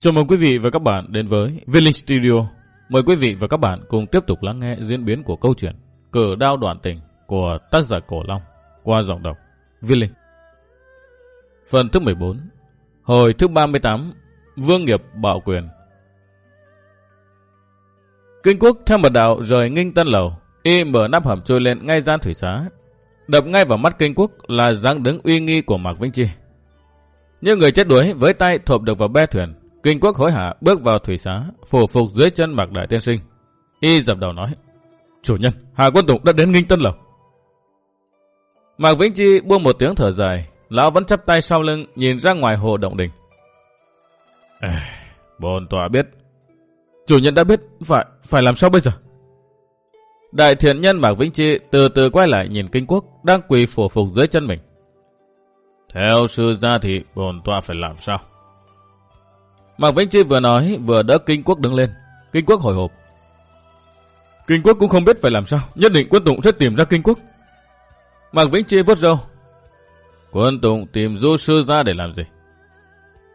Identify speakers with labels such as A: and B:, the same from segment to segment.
A: Chào mừng quý vị và các bạn đến với Villain Studio. Mời quý vị và các bạn cùng tiếp tục lắng nghe diễn biến của câu chuyện Cử đao đoạn tình của tác giả Cổ Long qua giọng đọc Villain. Phần thứ 14 Hồi thứ 38 Vương nghiệp bạo quyền Kinh quốc theo mật đạo rời nghinh tân lầu y mở nắp hầm trôi lên ngay gian thủy xá. Đập ngay vào mắt kinh quốc là dáng đứng uy nghi của Mạc Vĩnh Chi. Như người chết đuối với tay thộp được vào be thuyền, Kinh quốc hối hả bước vào thủy xá, phủ phục dưới chân Mạc Đại Tiên Sinh. Y dập đầu nói, Chủ nhân, Hà Quân Tùng đã đến nghinh tân lầu. Mạc Vĩnh Chi buông một tiếng thở dài, lão vẫn chắp tay sau lưng nhìn ra ngoài hồ động đình. À, bồn tòa biết. Chủ nhân đã biết, phải phải làm sao bây giờ? Đại thiện nhân Mạc Vĩnh Chi từ từ quay lại nhìn kinh quốc đang quỳ phủ phục dưới chân mình. Theo sư gia thì bồn tọa phải làm sao? Mạc Vĩnh Chi vừa nói, vừa đỡ kinh quốc đứng lên. Kinh quốc hồi hộp. Kinh quốc cũng không biết phải làm sao. Nhất định quân tụng sẽ tìm ra kinh quốc. Mạc Vĩnh Chi vớt râu. Quân tụng tìm du sư ra để làm gì?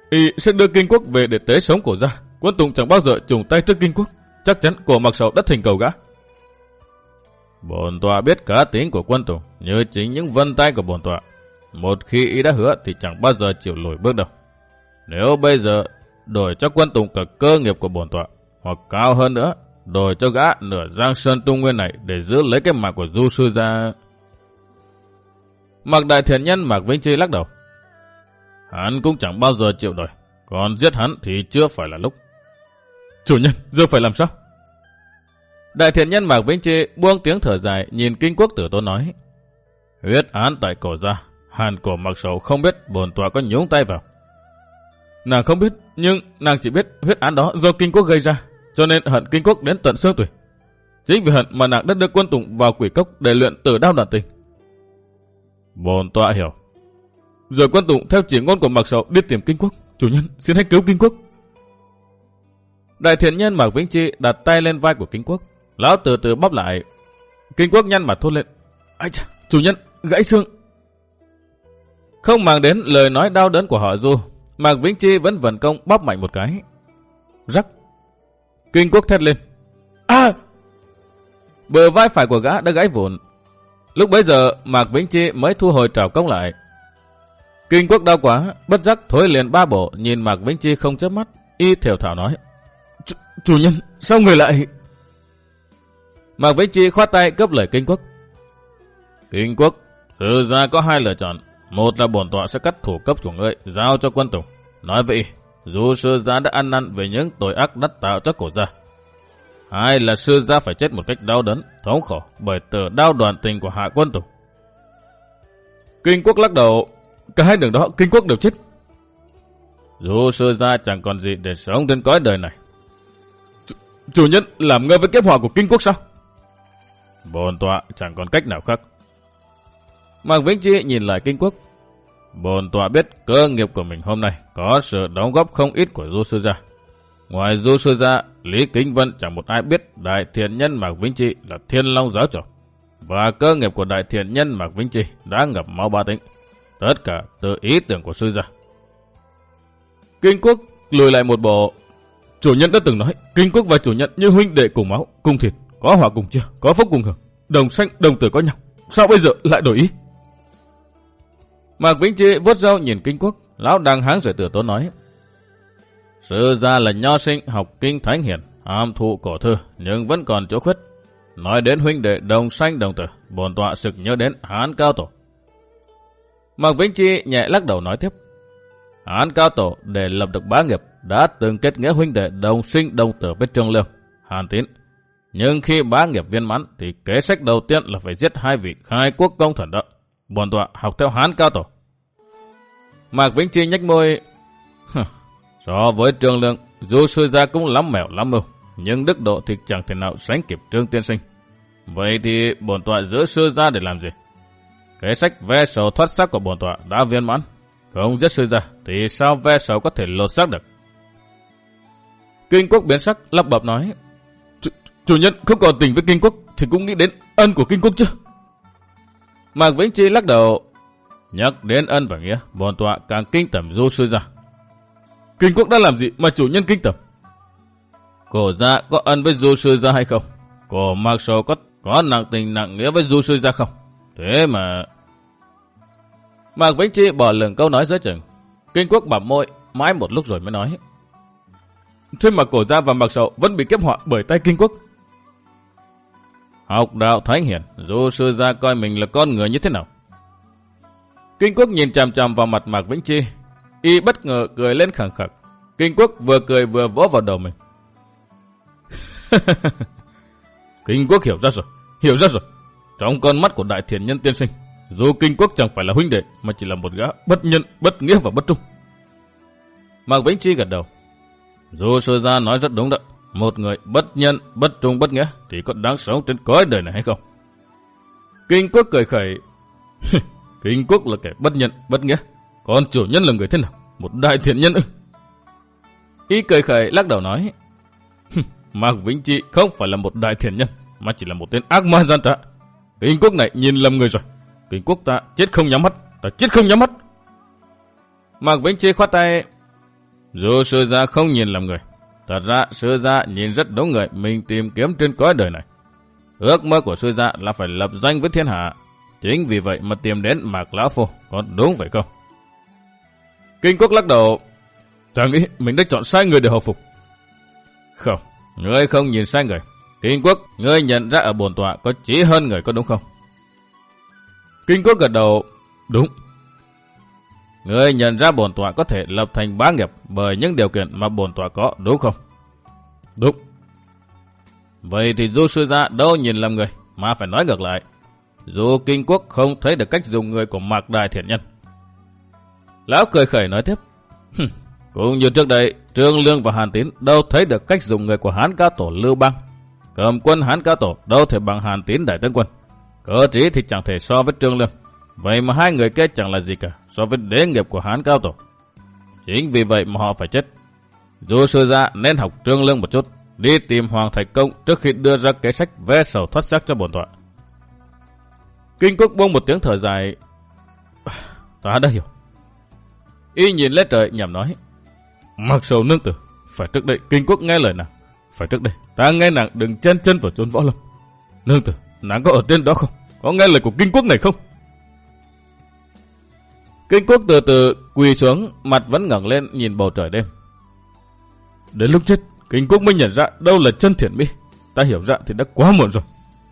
A: Y sẽ đưa kinh quốc về để tế sống cổ ra. Quân tụng chẳng bao giờ trùng tay trước kinh quốc. Chắc chắn cổ mặc sầu đất thành cầu gã. Bồn tọa biết cá tính của quân tụng như chính những vân tay của bồn tọa. Một khi y đã hứa thì chẳng bao giờ chịu lùi bước đâu. Nếu bây giờ đổi cho quân tùng cả cơ nghiệp của bổn tọa, hoặc cao hơn nữa, đổi cho gã nửa giang sơn tung nguyên này để giữ lấy cái mạng của du sư ra. Mạc đại thiện nhân Mạc vĩnh Chi lắc đầu. Hắn cũng chẳng bao giờ chịu đổi, còn giết hắn thì chưa phải là lúc. Chủ nhân, giờ phải làm sao? Đại thiện nhân Mạc vĩnh Chi buông tiếng thở dài nhìn kinh quốc tử tôn nói. Huyết án tại cổ ra, hàn cổ mặc sầu không biết bồn tọa có nhúng tay vào. Nàng không biết, nhưng nàng chỉ biết huyết án đó do kinh quốc gây ra, cho nên hận kinh quốc đến tận xương tuổi. Chính vì hận mà nàng đã đưa quân tùng vào quỷ cốc để luyện tử đao đàn tình. Bồn tọa hiểu. Rồi quân tùng theo chỉ ngôn của Mạc Sầu đi tìm kinh quốc. Chủ nhân, xin hãy cứu kinh quốc. Đại thiện nhân Mạc Vĩnh Chi đặt tay lên vai của kinh quốc. Lão từ từ bóp lại. Kinh quốc nhăn mặt thốt lên. Ây chà, chủ nhân, gãy xương. Không màng đến lời nói đau đớn của họ Du, Mạc Vĩnh Chi vẫn vận công bóp mạnh một cái. Rắc. Kinh quốc thét lên. À! Bờ vai phải của gã đã gãy vụn. Lúc bấy giờ Mạc Vĩnh Chi mới thu hồi trào công lại. Kinh quốc đau quá, bất giác thối liền ba bộ nhìn Mạc Vĩnh Chi không chớp mắt. Y thiểu thảo nói. Chủ nhân, sao người lại... Mạc Vĩnh Chi khoát tay cấp lời kinh quốc. Kinh quốc, sự ra có hai lựa chọn. Một là bổn tọa sẽ cắt thủ cấp của ngươi, giao cho quân tùng. Nói vậy, dù sư gia đã ăn năn về những tội ác đắt tạo cho cổ gia. Hai là sư gia phải chết một cách đau đớn, thống khổ bởi tử đau đoàn tình của hạ quân tùng. Kinh quốc lắc đầu, cả hai đường đó kinh quốc đều chết. Dù sư gia chẳng còn gì để sống trên cõi đời này. Chủ, chủ nhân làm ngơ với kiếp họa của kinh quốc sao? Bồn tọa chẳng còn cách nào khác. Mạc Vĩnh Chi nhìn lại kinh quốc. Bồn tọa biết cơ nghiệp của mình hôm nay có sự đóng góp không ít của Du Sư Gia. Ngoài Du Sư Gia, Lý Kính Vân chẳng một ai biết Đại Thiện Nhân Mạc Vĩnh Chi là Thiên Long Giáo Chủ. Và cơ nghiệp của Đại Thiện Nhân Mạc Vĩnh Chi đã ngập máu ba tính. Tất cả từ ý tưởng của Sư Gia. Kinh Quốc lùi lại một bộ. Chủ nhân đã từng nói, Kinh Quốc và chủ nhân như huynh đệ cùng máu, cùng thịt, có hòa cùng chưa có phúc cùng hưởng, đồng sanh đồng tử có nhau. Sao bây giờ lại đổi ý? Mạc Vĩnh Chi vuốt râu nhìn kinh quốc, lão đang háng rồi tử tốn nói. Sư gia là nho sinh học kinh thánh hiển, am thụ cổ thư, nhưng vẫn còn chỗ khuyết. Nói đến huynh đệ đồng sanh đồng tử, bồn tọa sực nhớ đến Hán Cao Tổ. Mạc Vĩnh Chi nhẹ lắc đầu nói tiếp. Hán Cao Tổ để lập được bá nghiệp đã từng kết nghĩa huynh đệ đồng sinh đồng tử với Trương Liêu, Hàn Tín. Nhưng khi bá nghiệp viên mãn thì kế sách đầu tiên là phải giết hai vị khai quốc công thần đó. Bổn tọa học theo Hán Cao Tổ. Mạc Vĩnh Chi nhách môi. so với Trương Lượng, dù sư gia cũng lắm mèo lắm mưu, nhưng đức độ thì chẳng thể nào sánh kịp Trương Tiên Sinh. Vậy thì bổn tọa giữ sư gia để làm gì? Kế sách ve sầu thoát xác của bổn tọa đã viên mãn. Không giết sư gia thì sao ve sầu có thể lột xác được? Kinh quốc biến sắc lắp bập nói. Chủ nhân không còn tình với kinh quốc thì cũng nghĩ đến ân của kinh quốc chứ. Mạc Vĩnh Chi lắc đầu Nhắc đến ân và nghĩa, bọn tọa càng kinh tẩm du sư ra. Kinh quốc đã làm gì mà chủ nhân kinh tởm? Cổ gia có ân với du sư ra hay không? Cổ mặc sầu có, có nặng tình nặng nghĩa với du sư ra không? Thế mà... Mạc Vĩnh Chi bỏ lửng câu nói giữa chừng. Kinh quốc bảo môi, mãi một lúc rồi mới nói. Thế mà cổ gia và mặc sầu vẫn bị kiếp họa bởi tay kinh quốc. Học đạo thánh hiển, du sư gia coi mình là con người như thế nào? Kinh quốc nhìn chằm chằm vào mặt Mạc Vĩnh Chi. Y bất ngờ cười lên khẳng khặc. Kinh quốc vừa cười vừa vỗ vào đầu mình. Kinh quốc hiểu ra rồi, hiểu ra rồi. Trong con mắt của đại thiền nhân tiên sinh, dù Kinh quốc chẳng phải là huynh đệ, mà chỉ là một gã bất nhân, bất nghĩa và bất trung. Mạc Vĩnh Chi gật đầu. Dù sư gia nói rất đúng đó. Một người bất nhân, bất trung, bất nghĩa thì có đáng sống trên cõi đời này hay không? Kinh quốc cười khẩy. Kinh quốc là kẻ bất nhận, bất nghĩa. Còn chủ nhân là người thế nào? Một đại thiện nhân ư? Y cười khẩy lắc đầu nói. Mạc Vĩnh Trị không phải là một đại thiện nhân, mà chỉ là một tên ác ma gian trá. Kinh quốc này nhìn lầm người rồi. Kinh quốc ta chết không nhắm mắt, ta chết không nhắm mắt. Mạc Vĩnh Trị khoát tay. Dù sư gia không nhìn lầm người, thật ra sư gia nhìn rất đúng người mình tìm kiếm trên cõi đời này. Ước mơ của sư gia là phải lập danh với thiên hạ. Chính vì vậy mà tìm đến Mạc Lão Phu, có đúng vậy không? Kinh quốc lắc đầu. Ta nghĩ mình đã chọn sai người để hồi phục. Không, ngươi không nhìn sai người. Kinh quốc, ngươi nhận ra ở bồn tọa có chỉ hơn người có đúng không? Kinh quốc gật đầu. Đúng. Ngươi nhận ra bồn tọa có thể lập thành bá nghiệp bởi những điều kiện mà bồn tọa có, đúng không? Đúng. Vậy thì du sư gia đâu nhìn lầm người, mà phải nói ngược lại. Dù kinh quốc không thấy được cách dùng người của mạc đài thiện nhân. Lão cười khẩy nói tiếp. Cũng như trước đây, Trương Lương và Hàn Tín đâu thấy được cách dùng người của Hán Ca Tổ Lưu Bang. Cầm quân Hán Ca Tổ đâu thể bằng Hàn Tín Đại Tướng Quân. cơ trí thì chẳng thể so với Trương Lương. Vậy mà hai người kia chẳng là gì cả so với đế nghiệp của Hán Cao Tổ. Chính vì vậy mà họ phải chết. Dù sư gia nên học Trương Lương một chút, đi tìm Hoàng Thạch Công trước khi đưa ra kế sách vẽ sầu thoát xác cho bổn tọa. Kinh Quốc buông một tiếng thở dài. Ta đã hiểu. Y nhìn lên trời nhằm nói. Mặc sầu nương tử, phải trước đây kinh quốc nghe lời nào, Phải trước đây, ta nghe nàng đừng chen chân vào chốn võ lâm. Nương tử, nàng có ở trên đó không? Có nghe lời của kinh quốc này không? Kinh quốc từ từ quỳ xuống, mặt vẫn ngẩng lên nhìn bầu trời đêm. Đến lúc chết, kinh quốc mới nhận ra đâu là chân thiện mỹ. Ta hiểu ra thì đã quá muộn rồi.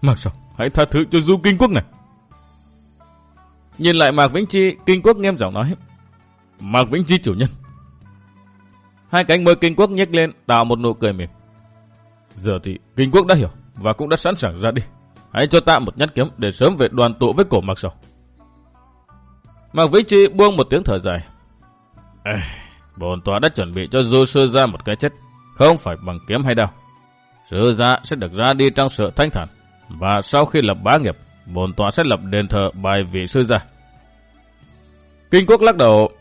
A: Mặc sầu, hãy tha thứ cho du kinh quốc này. Nhìn lại Mạc Vĩnh Chi, kinh quốc nghiêm giọng nói. Mạc Vĩnh Chi chủ nhân. Hai cánh môi kinh quốc nhếch lên tạo một nụ cười mỉm. Giờ thì kinh quốc đã hiểu và cũng đã sẵn sàng ra đi. Hãy cho ta một nhát kiếm để sớm về đoàn tụ với cổ Mạc Sầu. Mạc Vĩnh Chi buông một tiếng thở dài. Ê, bồn tòa đã chuẩn bị cho du sư ra một cái chết, không phải bằng kiếm hay đâu. Sư gia sẽ được ra đi trong sự thanh thản, và sau khi lập bá nghiệp, bồn tòa sẽ lập đền thờ bài vị sư gia. Kinh quốc lắc đầu,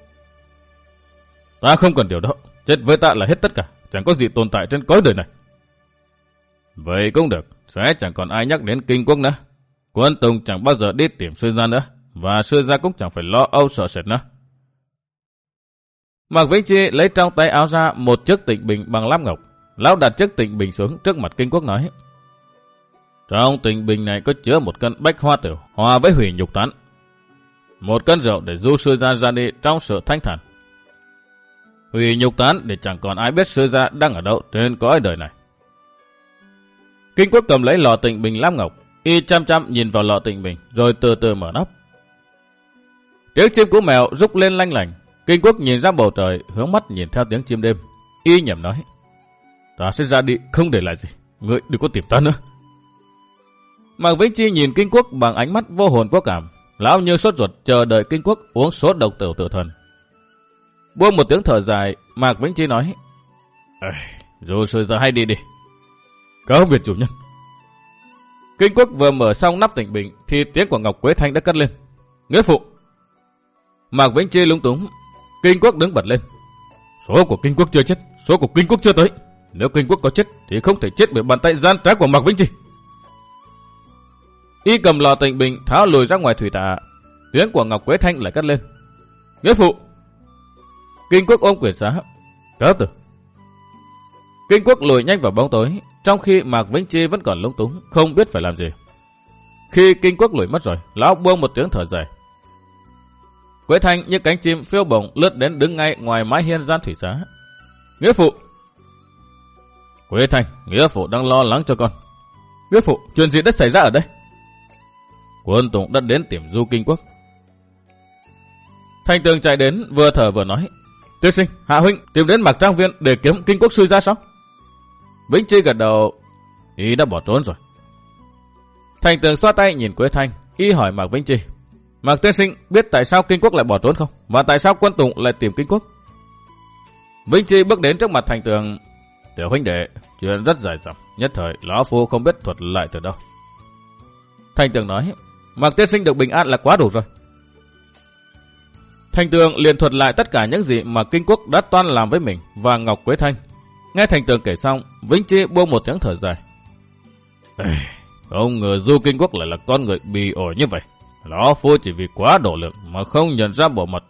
A: Ta không cần điều đó. Chết với ta là hết tất cả. Chẳng có gì tồn tại trên cõi đời này. Vậy cũng được. Sẽ chẳng còn ai nhắc đến kinh quốc nữa. Quân Tùng chẳng bao giờ đi tìm sư gia nữa. Và sư gia cũng chẳng phải lo âu sợ sệt nữa. Mạc Vĩnh Chi lấy trong tay áo ra một chiếc tịnh bình bằng lam ngọc. Lão đặt chiếc tịnh bình xuống trước mặt kinh quốc nói. Trong tịnh bình này có chứa một cân bách hoa tiểu hòa với hủy nhục tán. Một cân rượu để du sư gia ra đi trong sự thanh thản hủy nhục tán để chẳng còn ai biết sư gia đang ở đâu trên cõi đời này. Kinh quốc cầm lấy lọ tịnh bình lam ngọc, y chăm chăm nhìn vào lọ tịnh bình, rồi từ từ mở nắp. Tiếng chim cú mèo rúc lên lanh lành, kinh quốc nhìn ra bầu trời, hướng mắt nhìn theo tiếng chim đêm. Y nhầm nói, ta sẽ ra đi, không để lại gì, ngươi đừng có tìm ta nữa. Mạc Vĩnh Chi nhìn kinh quốc bằng ánh mắt vô hồn vô cảm, lão như sốt ruột chờ đợi kinh quốc uống sốt độc tử thần. Buông một tiếng thở dài, Mạc Vĩnh Chi nói. Dù rồi giờ hay đi đi. có việc chủ nhân. Kinh quốc vừa mở xong nắp tỉnh bình thì tiếng của Ngọc Quế Thanh đã cất lên. Nghĩa phụ. Mạc Vĩnh Chi lúng túng. Kinh quốc đứng bật lên. Số của kinh quốc chưa chết, số của kinh quốc chưa tới. Nếu kinh quốc có chết thì không thể chết bởi bàn tay gian trá của Mạc Vĩnh Chi. Y cầm lò tịnh bình tháo lùi ra ngoài thủy tạ. Tiếng của Ngọc Quế Thanh lại cất lên. Nghĩa phụ, Kinh quốc ôm quyển xá. Cáo tử. Kinh quốc lùi nhanh vào bóng tối, trong khi Mạc Vĩnh Chi vẫn còn lúng túng, không biết phải làm gì. Khi kinh quốc lùi mất rồi, lão buông một tiếng thở dài. Quế Thanh như cánh chim phiêu bổng lướt đến đứng ngay ngoài mái hiên gian thủy xá. Nghĩa phụ! Quế Thanh, Nghĩa phụ đang lo lắng cho con. Nghĩa phụ, chuyện gì đã xảy ra ở đây? Quân Tùng đã đến tiểm du kinh quốc. Thanh tường chạy đến vừa thở vừa nói. Tiên sinh, Hạ Huynh tìm đến Mạc Trang Viên để kiếm kinh quốc suy ra sao? Vĩnh Chi gật đầu. Y đã bỏ trốn rồi. Thành tường xoa tay nhìn Quế Thanh. Y hỏi Mạc Vĩnh Chi. Mạc Tiên Sinh biết tại sao kinh quốc lại bỏ trốn không? Và tại sao quân Tùng lại tìm kinh quốc? Vĩnh Chi bước đến trước mặt thành tường. Tiểu huynh đệ, chuyện rất dài dòng. Nhất thời, Lão Phu không biết thuật lại từ đâu. Thành tường nói, Mạc Tiên Sinh được bình an là quá đủ rồi. Thành tường liền thuật lại tất cả những gì mà kinh quốc đã toan làm với mình và Ngọc Quế Thanh. Nghe thành tường kể xong, Vĩnh Chi buông một tiếng thở dài. Ê, không ngờ Du Kinh Quốc lại là con người bị ổi như vậy. Lão Phu chỉ vì quá độ lượng mà không nhận ra bộ mặt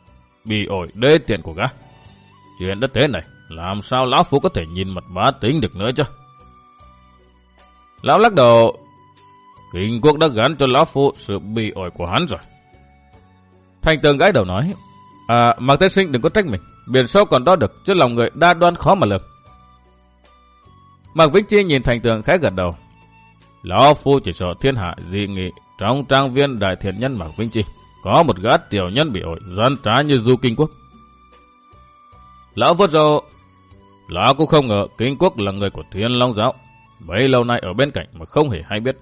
A: bị ổi đê tiện của gã. Chuyện đất thế này, làm sao Lão Phu có thể nhìn mặt bá tính được nữa chứ? Lão lắc đầu, Kinh Quốc đã gắn cho Lão Phu sự bị ổi của hắn rồi. Thành tường gái đầu nói, À, Mạc Tiên Sinh đừng có trách mình, biển sâu còn đo được, chứ lòng người đa đoan khó mà lường. Mạc Vĩnh Chi nhìn thành tường khẽ gật đầu. Lão Phu chỉ sợ thiên hạ dị nghị trong trang viên đại thiện nhân Mạc Vĩnh Chi. Có một gã tiểu nhân bị ổi gian trá như du kinh quốc. Lão vớt râu. Lão cũng không ngờ kinh quốc là người của thiên long giáo. Bấy lâu nay ở bên cạnh mà không hề hay biết.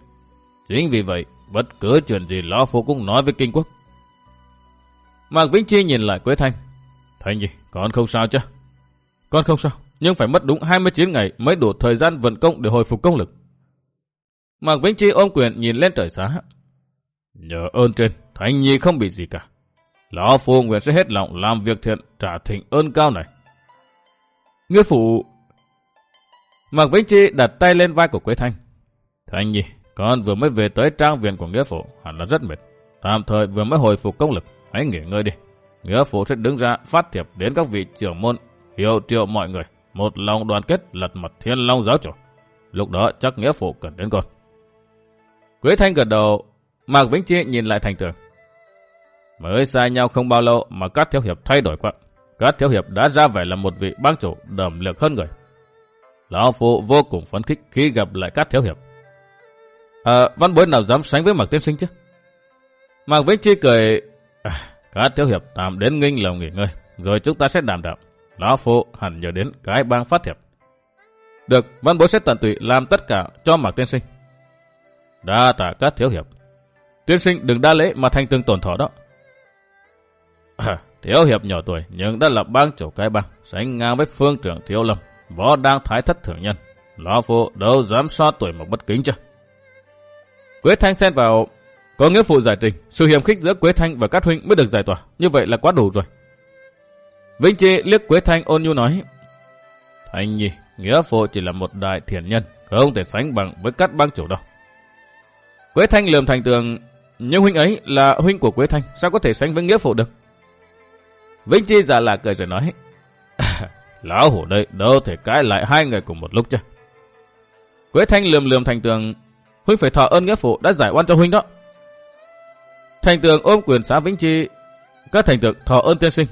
A: Chính vì vậy, bất cứ chuyện gì Lão Phu cũng nói với kinh quốc. Mạc Vĩnh Chi nhìn lại Quế Thanh. Thanh gì, con không sao chứ? Con không sao, nhưng phải mất đúng 29 ngày mới đủ thời gian vận công để hồi phục công lực. Mạc Vĩnh Chi ôm quyền nhìn lên trời xá. Nhờ ơn trên, Thanh Nhi không bị gì cả. Lão Phu nguyện sẽ hết lòng làm việc thiện trả thịnh ơn cao này. Ngươi phụ... Mạc Vĩnh Chi đặt tay lên vai của Quế Thanh. Thanh Nhi, con vừa mới về tới trang viện của Nghĩa Phụ, hẳn là rất mệt. Tạm thời vừa mới hồi phục công lực, hãy nghỉ ngơi đi. Nghĩa Phụ sẽ đứng ra phát thiệp đến các vị trưởng môn, hiệu triệu mọi người. Một lòng đoàn kết lật mặt thiên long giáo chủ. Lúc đó chắc Nghĩa Phụ cần đến con. Quế Thanh gật đầu, Mạc Vĩnh Chi nhìn lại thành tường. Mới xa nhau không bao lâu mà các thiếu hiệp thay đổi quá. Các thiếu hiệp đã ra vẻ là một vị bang chủ đầm lực hơn người. Lão Phụ vô cùng phấn khích khi gặp lại các thiếu hiệp. À, văn bối nào dám sánh với Mạc Tiên Sinh chứ? Mạc Vĩnh Chi cười, à, các thiếu hiệp tạm đến nghinh lòng nghỉ ngơi, rồi chúng ta sẽ đàm đạo. Lão Phụ hẳn nhớ đến cái bang phát hiệp Được, văn bối sẽ tận tụy làm tất cả cho Mạc Tiên Sinh. Đa tạ các thiếu hiệp. Tiên sinh đừng đa lễ mà thành tương tổn thọ đó. À, thiếu hiệp nhỏ tuổi nhưng đã là bang chủ cái bang, sánh ngang với phương trưởng thiếu lâm, võ đang thái thất thượng nhân. Lão phụ đâu dám so tuổi một bất kính chứ. Quế Thanh xen vào, có nghĩa phụ giải trình, sự hiểm khích giữa Quế Thanh và các huynh mới được giải tỏa, như vậy là quá đủ rồi. Vĩnh Chi liếc Quế Thanh ôn nhu nói, Thanh nhi, nghĩa phụ chỉ là một đại thiền nhân, không thể sánh bằng với các bang chủ đâu. Quế Thanh lườm thành tường, nhưng huynh ấy là huynh của Quế Thanh, sao có thể sánh với nghĩa phụ được? Vĩnh Chi giả là cười rồi nói, Lão hổ đây đâu thể cãi lại hai người cùng một lúc chứ. Quế Thanh lườm lườm thành tường, huynh phải thọ ơn nghĩa phụ đã giải oan cho huynh đó. Thành tường ôm quyền xã Vĩnh Chi, các thành tường thọ ơn tiên sinh.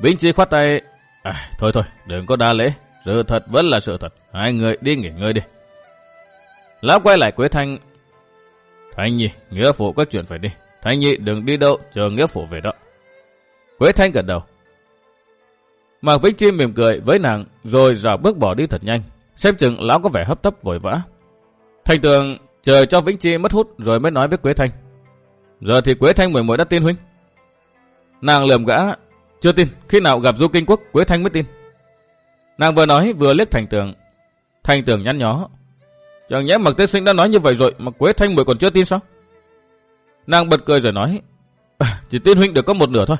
A: Vĩnh Chi khoát tay, à, thôi thôi, đừng có đa lễ, sự thật vẫn là sự thật, hai người đi nghỉ ngơi đi. Lão quay lại Quế Thanh, Thanh Nhi, Nghĩa Phụ có chuyện phải đi. Thanh Nhi đừng đi đâu, chờ Nghĩa Phụ về đó. Quế Thanh gật đầu. Mạc Vĩnh Chi mỉm cười với nàng, rồi rào bước bỏ đi thật nhanh. Xem chừng lão có vẻ hấp tấp vội vã. Thanh tường chờ cho Vĩnh Chi mất hút rồi mới nói với Quế Thanh. Giờ thì Quế Thanh mười mỗi đã tin huynh. Nàng lườm gã, chưa tin, khi nào gặp Du Kinh Quốc, Quế Thanh mới tin. Nàng vừa nói vừa liếc thành tường. Thành tường nhăn nhó, Chẳng nhẽ Mạc Tế Sinh đã nói như vậy rồi mà Quế Thanh Mười còn chưa tin sao? Nàng bật cười rồi nói, à, chỉ tin huynh được có một nửa thôi.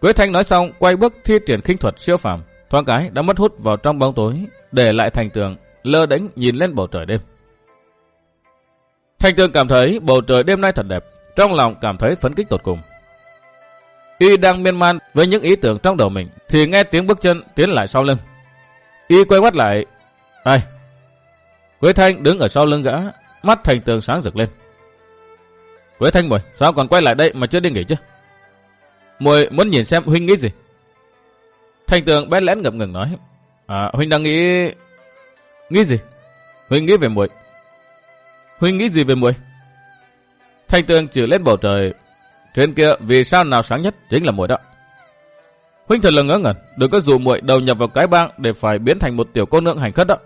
A: Quế Thanh nói xong, quay bước thi triển khinh thuật siêu phàm, thoáng cái đã mất hút vào trong bóng tối, để lại thành tường, lơ đánh nhìn lên bầu trời đêm. Thành tường cảm thấy bầu trời đêm nay thật đẹp, trong lòng cảm thấy phấn kích tột cùng. Y đang miên man với những ý tưởng trong đầu mình thì nghe tiếng bước chân tiến lại sau lưng. Y quay mắt lại. Ai? Quế Thanh đứng ở sau lưng gã, mắt thành tường sáng rực lên. Quế Thanh mồi, sao còn quay lại đây mà chưa đi nghỉ chứ? Mồi muốn nhìn xem Huynh nghĩ gì? Thành tường bé lén ngập ngừng nói. À, Huynh đang nghĩ... Nghĩ gì? Huynh nghĩ về muội. Huynh nghĩ gì về muội? Thanh tường chỉ lên bầu trời. Trên kia vì sao nào sáng nhất chính là muội đó. Huynh thật là ngớ ngẩn, đừng có dụ muội đầu nhập vào cái bang để phải biến thành một tiểu cô nương hành khất đó.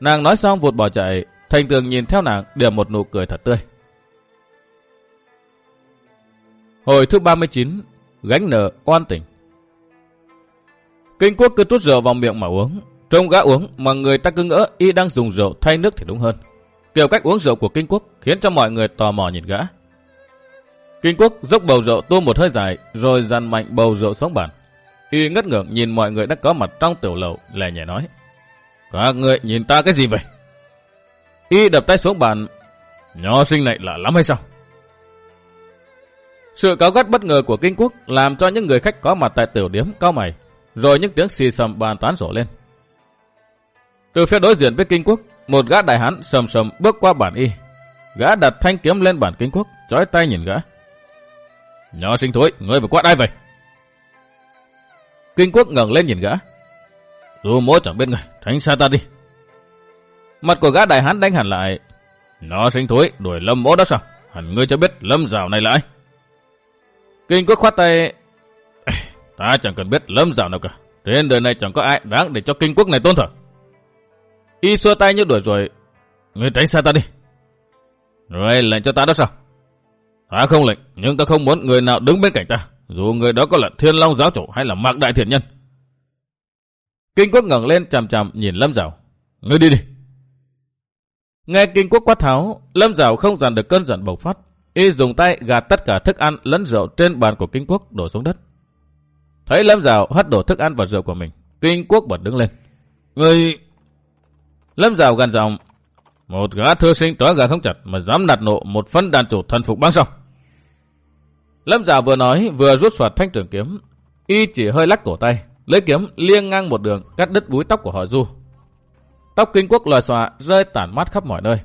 A: Nàng nói xong vụt bỏ chạy, thanh tường nhìn theo nàng điểm một nụ cười thật tươi. Hồi thứ 39, gánh nợ oan tình. Kinh quốc cứ trút rượu vào miệng mà uống. Trông gã uống mà người ta cứ ngỡ y đang dùng rượu thay nước thì đúng hơn. Kiểu cách uống rượu của Kinh quốc khiến cho mọi người tò mò nhìn gã. Kinh quốc dốc bầu rượu tuôn một hơi dài rồi dàn mạnh bầu rượu xuống bàn. Y ngất ngưỡng nhìn mọi người đã có mặt trong tiểu lầu lè nhẹ nói. Các người nhìn ta cái gì vậy? Y đập tay xuống bàn. Nhỏ sinh này lạ lắm hay sao? Sự cáo gắt bất ngờ của kinh quốc làm cho những người khách có mặt tại tiểu điếm cao mày, rồi những tiếng xì sầm bàn tán rổ lên. Từ phía đối diện với kinh quốc, một gã đại hán sầm sầm bước qua bản y. Gã đặt thanh kiếm lên bản kinh quốc, chói tay nhìn gã. Nhỏ sinh thối, ngươi vừa quát ai vậy? Kinh quốc ngẩng lên nhìn gã. Dù mỗ chẳng biết người, tránh xa ta đi. Mặt của gã đại hán đánh hẳn lại. Nó sinh thối, đuổi lâm mỗ đó sao? Hẳn ngươi cho biết lâm rào này là ai? Kinh quốc khoát tay. Ta chẳng cần biết lâm rào nào cả. Trên đời này chẳng có ai đáng để cho kinh quốc này tôn thờ. Y xua tay như đuổi rồi. người tránh xa ta đi. Rồi lệnh cho ta đó sao? Ta không lệnh, nhưng ta không muốn người nào đứng bên cạnh ta. Dù người đó có là thiên long giáo chủ hay là mạc đại thiện nhân. Kinh quốc ngẩng lên chằm chằm nhìn lâm rào. Ngươi đi đi. Nghe kinh quốc quát tháo, lâm rào không dàn được cơn giận bộc phát. Y dùng tay gạt tất cả thức ăn lẫn rượu trên bàn của kinh quốc đổ xuống đất. Thấy lâm rào hất đổ thức ăn và rượu của mình, kinh quốc bật đứng lên. Ngươi... Lâm rào gần giọng, một gã thư sinh trói gà không chặt mà dám nạt nộ một phân đàn chủ thần phục băng sau. Lâm rào vừa nói vừa rút soạt thanh trường kiếm. Y chỉ hơi lắc cổ tay, lấy kiếm liêng ngang một đường cắt đứt búi tóc của họ du. Tóc kinh quốc lòi xòa rơi tản mát khắp mọi nơi.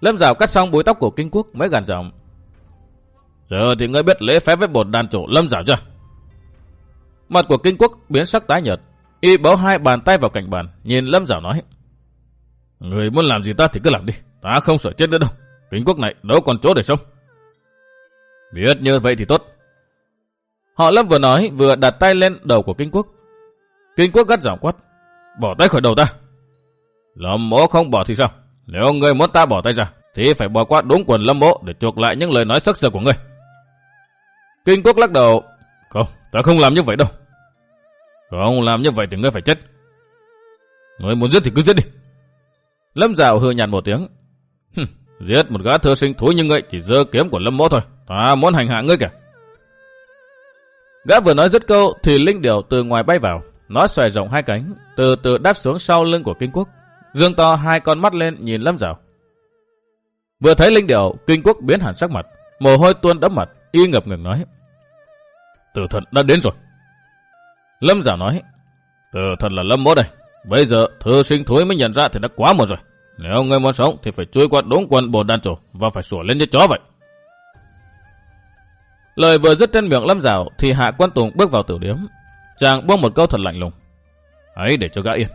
A: Lâm rào cắt xong búi tóc của kinh quốc mới gần giọng. Giờ thì ngươi biết lễ phép với bột đàn chủ lâm rào chưa? Mặt của kinh quốc biến sắc tái nhợt. Y bó hai bàn tay vào cạnh bàn, nhìn lâm Giảo nói. Người muốn làm gì ta thì cứ làm đi, ta không sợ chết nữa đâu. Kinh quốc này đâu còn chỗ để sống. Biết như vậy thì tốt. Họ lâm vừa nói vừa đặt tay lên đầu của kinh quốc. Kinh quốc gắt giọng quát. Bỏ tay khỏi đầu ta. Lâm mỗ không bỏ thì sao? Nếu ngươi muốn ta bỏ tay ra, thì phải bỏ qua đúng quần lâm mỗ để chuộc lại những lời nói sắc sờ của ngươi. Kinh quốc lắc đầu. Không, ta không làm như vậy đâu. Không làm như vậy thì ngươi phải chết. Ngươi muốn giết thì cứ giết đi. Lâm Dạo hừ nhạt một tiếng. giết một gã thơ sinh thối như ngươi chỉ dơ kiếm của lâm mỗ thôi. Ta muốn hành hạ ngươi kìa. Gã vừa nói dứt câu thì linh điểu từ ngoài bay vào. Nó xòe rộng hai cánh, từ từ đáp xuống sau lưng của kinh quốc. Dương to hai con mắt lên nhìn Lâm Dạo. Vừa thấy linh điểu, kinh quốc biến hẳn sắc mặt, mồ hôi tuôn đẫm mặt, y ngập ngừng nói. Tử thần đã đến rồi. Lâm giả nói, từ thật là Lâm mốt đây. Bây giờ thư sinh thúi mới nhận ra thì đã quá một rồi. Nếu ngươi muốn sống thì phải chui qua đống quần bồ đàn trổ và phải sủa lên như chó vậy. Lời vừa dứt trên miệng Lâm Giảo thì Hạ Quan Tùng bước vào tiểu điếm. Chàng buông một câu thật lạnh lùng. Hãy để cho gã yên.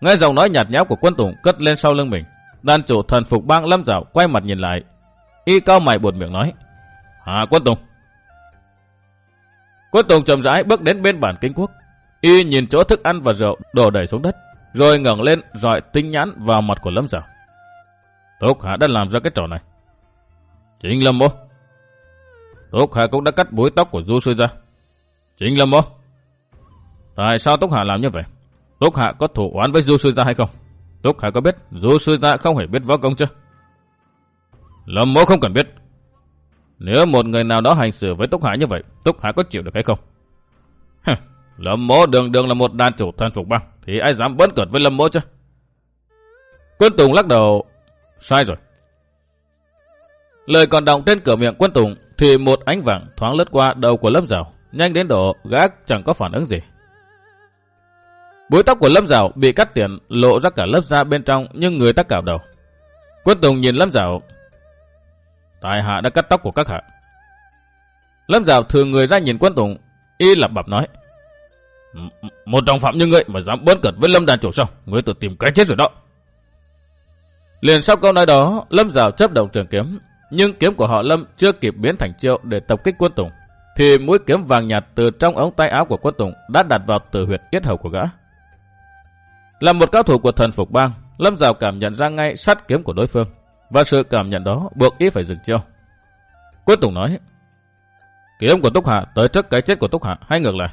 A: Nghe giọng nói nhạt nhẽo của quân Tùng cất lên sau lưng mình. Đàn chủ thần phục bang Lâm Giảo quay mặt nhìn lại. Y cao mày buồn miệng nói. Hạ Quan Tùng. Quân Tùng chậm rãi bước đến bên bản kính quốc. Y nhìn chỗ thức ăn và rượu đổ đầy xuống đất. Rồi ngẩng lên dọi tinh nhãn vào mặt của Lâm Giảo. Túc Hạ đã làm ra cái trò này. Chính Lâm Mô. Túc Hạ cũng đã cắt búi tóc của Du Sư ra. Chính Lâm Mô. Tại sao Túc Hạ làm như vậy? Túc Hạ có thủ oán với Du Sư Gia hay không? Túc Hạ có biết Du Sư Gia không hề biết võ công chưa? Lâm Mô không cần biết. Nếu một người nào đó hành xử với Túc Hải như vậy, Túc Hải có chịu được hay không? Lâm Mô đường đường là một đàn chủ thân phục băng, thì ai dám bấn cợt với Lâm Mô chứ? Quân Tùng lắc đầu, sai rồi. Lời còn động trên cửa miệng quân Tùng thì một ánh vàng thoáng lướt qua đầu của Lâm Giảo, nhanh đến độ gác chẳng có phản ứng gì. Búi tóc của Lâm Giảo bị cắt tiện lộ ra cả lớp da bên trong nhưng người ta cạo đầu. Quân Tùng nhìn Lâm Giảo. Tài hạ đã cắt tóc của các hạ. Lâm Giảo thường người ra nhìn Quân Tùng, y lập bập nói. Một trọng phạm như ngươi mà dám bớt cật với Lâm đàn chủ sao? Ngươi tự tìm cái chết rồi đó. Liền sau câu nói đó, Lâm Giảo chấp động trường kiếm, nhưng kiếm của họ Lâm chưa kịp biến thành chiêu để tập kích quân Tùng, thì mũi kiếm vàng nhạt từ trong ống tay áo của quân Tùng đã đặt vào từ huyệt yết hầu của gã. Là một cao thủ của thần phục bang, Lâm Giảo cảm nhận ra ngay sát kiếm của đối phương, và sự cảm nhận đó buộc ý phải dừng chiêu. Quân Tùng nói, kiếm của Túc Hạ tới trước cái chết của Túc Hạ hay ngược lại.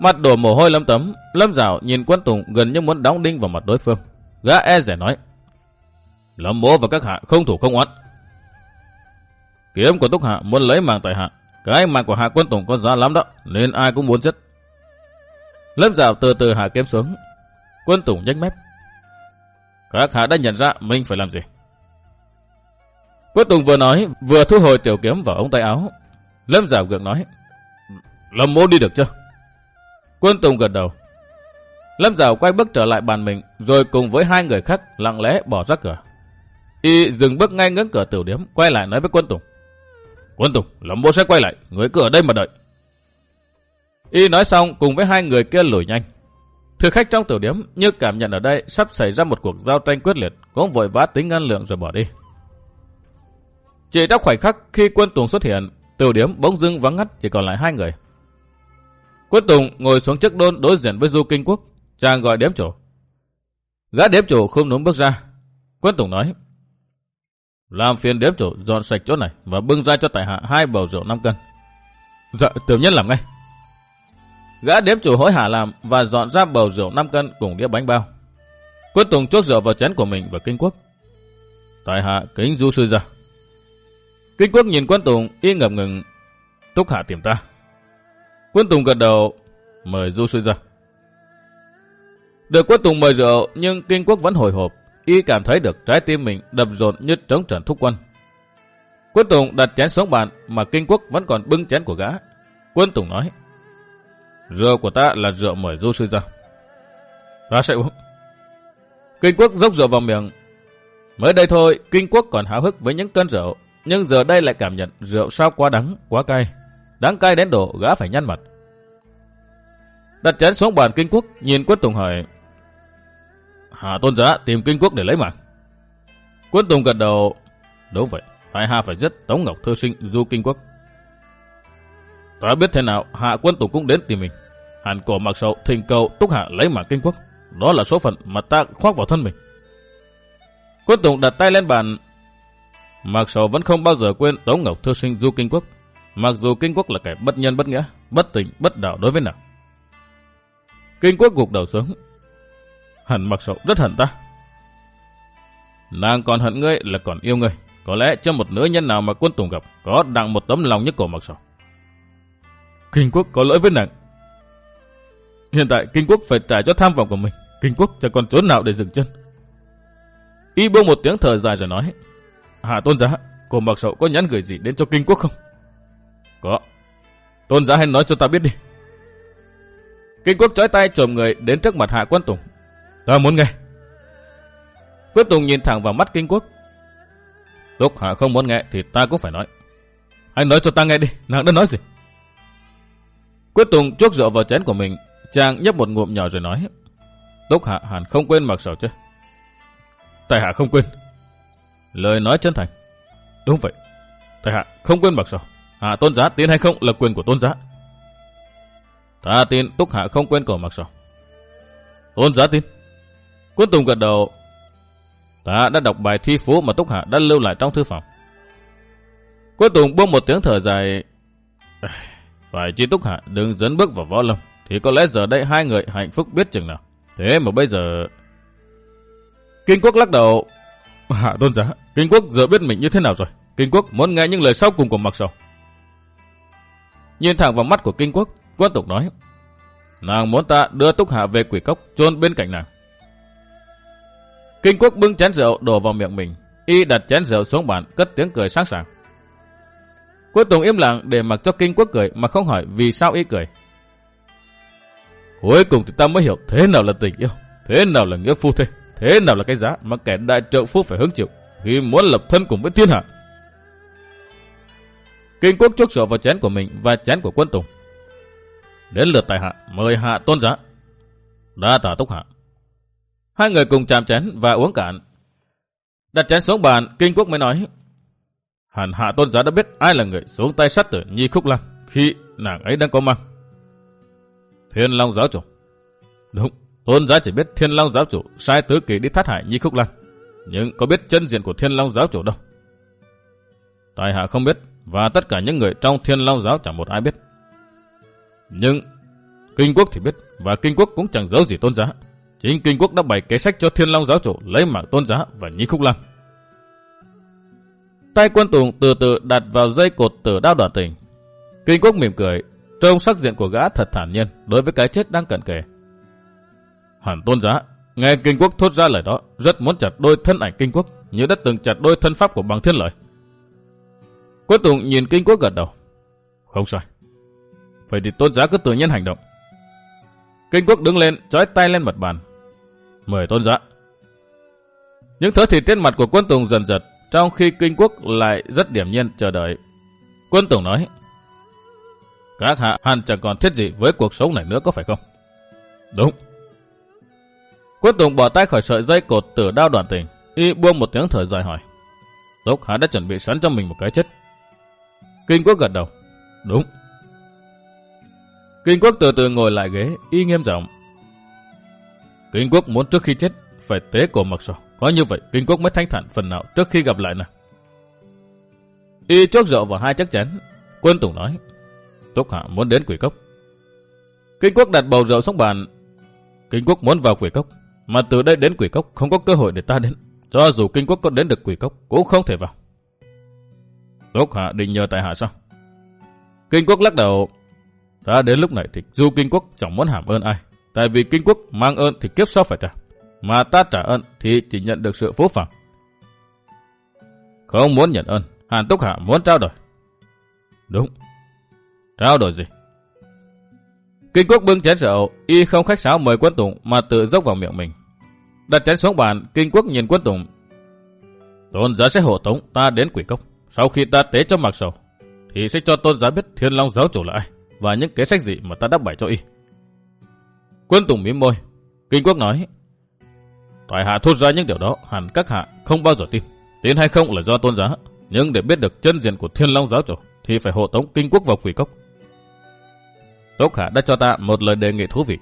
A: Mặt đổ mồ hôi lâm tấm, Lâm rào nhìn quân Tùng gần như muốn đóng đinh vào mặt đối phương. Gã e rẻ nói, Lâm bố và các hạ không thủ không oán. Kiếm của Túc Hạ muốn lấy mạng tại hạ. Cái mạng của hạ quân Tùng có giá lắm đó, nên ai cũng muốn chết Lâm rào từ từ hạ kiếm xuống. Quân Tùng nhách mép. Các hạ đã nhận ra mình phải làm gì. Quân Tùng vừa nói, vừa thu hồi tiểu kiếm vào ống tay áo. Lâm Giảo gượng nói. Lâm mô đi được chưa? Quân Tùng gật đầu. Lâm Giảo quay bước trở lại bàn mình, rồi cùng với hai người khác lặng lẽ bỏ ra cửa. Y dừng bước ngay ngưỡng cửa tiểu điếm, quay lại nói với quân Tùng. Quân Tùng, Lâm mô sẽ quay lại, người cứ ở đây mà đợi. Y nói xong cùng với hai người kia lùi nhanh. Thực khách trong tiểu điểm như cảm nhận ở đây sắp xảy ra một cuộc giao tranh quyết liệt, cũng vội vã tính ngân lượng rồi bỏ đi. Chỉ trong khoảnh khắc khi quân Tùng xuất hiện, tiểu điểm bỗng dưng vắng ngắt chỉ còn lại hai người. Quân Tùng ngồi xuống chiếc đôn đối diện với Du Kinh Quốc, chàng gọi đếm chủ. Gã đếm chủ không núm bước ra. Quân Tùng nói, làm phiền đếm chủ dọn sạch chỗ này và bưng ra cho tại hạ hai bầu rượu 5 cân. Dạ, tiểu nhân làm ngay. Gã điếm chủ hối hả làm và dọn ra bầu rượu 5 cân cùng đĩa bánh bao. Quân Tùng chốt rượu vào chén của mình và kinh quốc. Tại hạ kính du sư ra. Kinh quốc nhìn quân Tùng, y ngập ngừng. Túc hạ tìm ta. Quân Tùng gật đầu, mời du sư ra. Được quân Tùng mời rượu, nhưng kinh quốc vẫn hồi hộp. Y cảm thấy được trái tim mình đập rộn như trống trận thúc quân. Quân Tùng đặt chén xuống bàn mà kinh quốc vẫn còn bưng chén của gã. Quân Tùng nói. Rượu của ta là rượu mời du sư ra. Ta sẽ uống. Kinh quốc dốc rượu vào miệng. Mới đây thôi, Kinh quốc còn háo hức với những cơn rượu. Nhưng giờ đây lại cảm nhận rượu sao quá đắng, quá cay. Đắng cay đến độ gã phải nhăn mặt. Đặt chén xuống bàn Kinh quốc, nhìn Quân Tùng hỏi. Hạ tôn giá tìm Kinh quốc để lấy mạng. Quân Tùng gật đầu. Đúng vậy, tại hạ phải giết Tống Ngọc Thư Sinh du Kinh quốc. Ta biết thế nào, hạ quân tùng cũng đến tìm mình. Hàn cổ mặc sầu thình cầu túc hạ lấy mạng kinh quốc. Đó là số phận mà ta khoác vào thân mình. Quân Tùng đặt tay lên bàn. Mặc sầu vẫn không bao giờ quên Tống Ngọc Thư Sinh du kinh quốc. Mặc dù kinh quốc là kẻ bất nhân bất nghĩa, bất tình, bất đạo đối với nàng. Kinh quốc gục đầu xuống. Hẳn mặc sầu rất hận ta. Nàng còn hận ngươi là còn yêu ngươi. Có lẽ cho một nữ nhân nào mà quân Tùng gặp có đặng một tấm lòng như cổ mặc sầu. Kinh quốc có lỗi với nàng. Hiện tại Kinh quốc phải trả cho tham vọng của mình. Kinh quốc chẳng còn chỗ nào để dừng chân. Y buông một tiếng thở dài rồi nói. Hạ tôn giá, cô mặc sậu có nhắn gửi gì đến cho Kinh quốc không? Có. Tôn giá hãy nói cho ta biết đi. Kinh quốc trói tay trồm người đến trước mặt Hạ Quân Tùng. Ta muốn nghe. Quân Tùng nhìn thẳng vào mắt Kinh quốc. Túc Hạ không muốn nghe thì ta cũng phải nói. Anh nói cho ta nghe đi, nàng đã nói gì? Quyết Tùng chuốc rượu vào chén của mình, chàng nhấp một ngụm nhỏ rồi nói. Túc Hạ hẳn không quên mặc sầu chứ. Tài Hạ không quên. Lời nói chân thành. Đúng vậy. Tài Hạ không quên mặc sầu. Hạ tôn giá tin hay không là quyền của tôn giá. Ta tin Túc Hạ không quên cổ mặc sầu. Tôn giá tin. Quyết Tùng gật đầu. Ta đã đọc bài thi phú mà Túc Hạ đã lưu lại trong thư phòng. Quyết Tùng buông một tiếng thở dài. Phải chi túc hạ đừng dẫn bước vào võ lâm, thì có lẽ giờ đây hai người hạnh phúc biết chừng nào. Thế mà bây giờ... Kinh quốc lắc đầu. Hạ tôn giá, Kinh quốc giờ biết mình như thế nào rồi. Kinh quốc muốn nghe những lời sau cùng của mặc sầu. Nhìn thẳng vào mắt của Kinh quốc, quân tục nói. Nàng muốn ta đưa túc hạ về quỷ cốc chôn bên cạnh nàng. Kinh quốc bưng chén rượu đổ vào miệng mình. Y đặt chén rượu xuống bàn, cất tiếng cười sáng sảng. Cuối Tùng im lặng để mặc cho Kinh Quốc cười mà không hỏi vì sao y cười. Cuối cùng thì ta mới hiểu thế nào là tình yêu, thế nào là nghĩa phu thế, thế nào là cái giá mà kẻ đại trợ phu phải hứng chịu khi muốn lập thân cùng với thiên hạ. Kinh Quốc chúc sổ vào chén của mình và chén của quân Tùng. Đến lượt Tài hạ, mời hạ tôn giá. Đa tả túc hạ. Hai người cùng chạm chén và uống cạn. Đặt chén xuống bàn, Kinh Quốc mới nói. Hẳn hạ tôn giá đã biết ai là người xuống tay sát tử Nhi Khúc Lan khi nàng ấy đang có mang. Thiên Long giáo chủ. Đúng, tôn giá chỉ biết Thiên Long giáo chủ sai tứ kỳ đi thắt hại Nhi Khúc Lan. Nhưng có biết chân diện của Thiên Long giáo chủ đâu. Tài hạ không biết và tất cả những người trong Thiên Long giáo chẳng một ai biết. Nhưng Kinh Quốc thì biết và Kinh Quốc cũng chẳng giấu gì tôn giá. Chính Kinh Quốc đã bày kế sách cho Thiên Long giáo chủ lấy mạng tôn giá và Nhi Khúc Lan. Tay quân Tùng từ từ đặt vào dây cột tử đao đoạn tình. Kinh Quốc mỉm cười, trông sắc diện của gã thật thản nhiên đối với cái chết đang cận kề. Hẳn tôn giá, nghe Kinh Quốc thốt ra lời đó, rất muốn chặt đôi thân ảnh Kinh Quốc như đã từng chặt đôi thân pháp của bằng thiên lợi. Quân Tùng nhìn Kinh Quốc gật đầu. Không sai. Vậy thì tôn giá cứ tự nhiên hành động. Kinh Quốc đứng lên, trói tay lên mặt bàn. Mời tôn giá. Những thớ thịt trên mặt của quân Tùng dần dần trong khi kinh quốc lại rất điểm nhiên chờ đợi. Quân Tổng nói, các hạ hẳn chẳng còn thiết gì với cuộc sống này nữa có phải không? Đúng. Quân Tùng bỏ tay khỏi sợi dây cột tử đao đoàn tình, y buông một tiếng thở dài hỏi. Túc hạ đã chuẩn bị sẵn cho mình một cái chết. Kinh quốc gật đầu. Đúng. Kinh quốc từ từ ngồi lại ghế, y nghiêm giọng. Kinh quốc muốn trước khi chết phải tế cổ mặc sổ. Có như vậy, Kinh Quốc mới thanh thản phần nào trước khi gặp lại nè. Y chốt rượu vào hai chắc chắn. Quân Tùng nói, Túc Hạ muốn đến quỷ cốc. Kinh Quốc đặt bầu rượu xuống bàn. Kinh Quốc muốn vào quỷ cốc, mà từ đây đến quỷ cốc không có cơ hội để ta đến. Cho dù Kinh Quốc có đến được quỷ cốc, cũng không thể vào. Túc Hạ định nhờ tại Hạ sao? Kinh Quốc lắc đầu. Đã đến lúc này thì dù Kinh Quốc chẳng muốn hàm ơn ai. Tại vì Kinh Quốc mang ơn thì kiếp sau phải trả mà ta trả ơn thì chỉ nhận được sự phú phàng. Không muốn nhận ơn, Hàn Túc Hạ muốn trao đổi. Đúng. Trao đổi gì? Kinh Quốc bưng chén rượu, y không khách sáo mời quân tùng mà tự dốc vào miệng mình. Đặt chén xuống bàn, Kinh Quốc nhìn quân tùng. Tôn giá sẽ hộ tống ta đến quỷ cốc. Sau khi ta tế cho mặc sầu, thì sẽ cho tôn giá biết thiên long giáo chủ là ai và những kế sách gì mà ta đáp bày cho y. Quân Tùng mím môi. Kinh Quốc nói, Tại hạ thốt ra những điều đó, hẳn các hạ không bao giờ tin. Tin hay không là do tôn giá, nhưng để biết được chân diện của thiên long giáo chủ, thì phải hộ tống kinh quốc vào quỷ cốc. Tốc hạ đã cho ta một lời đề nghị thú vị.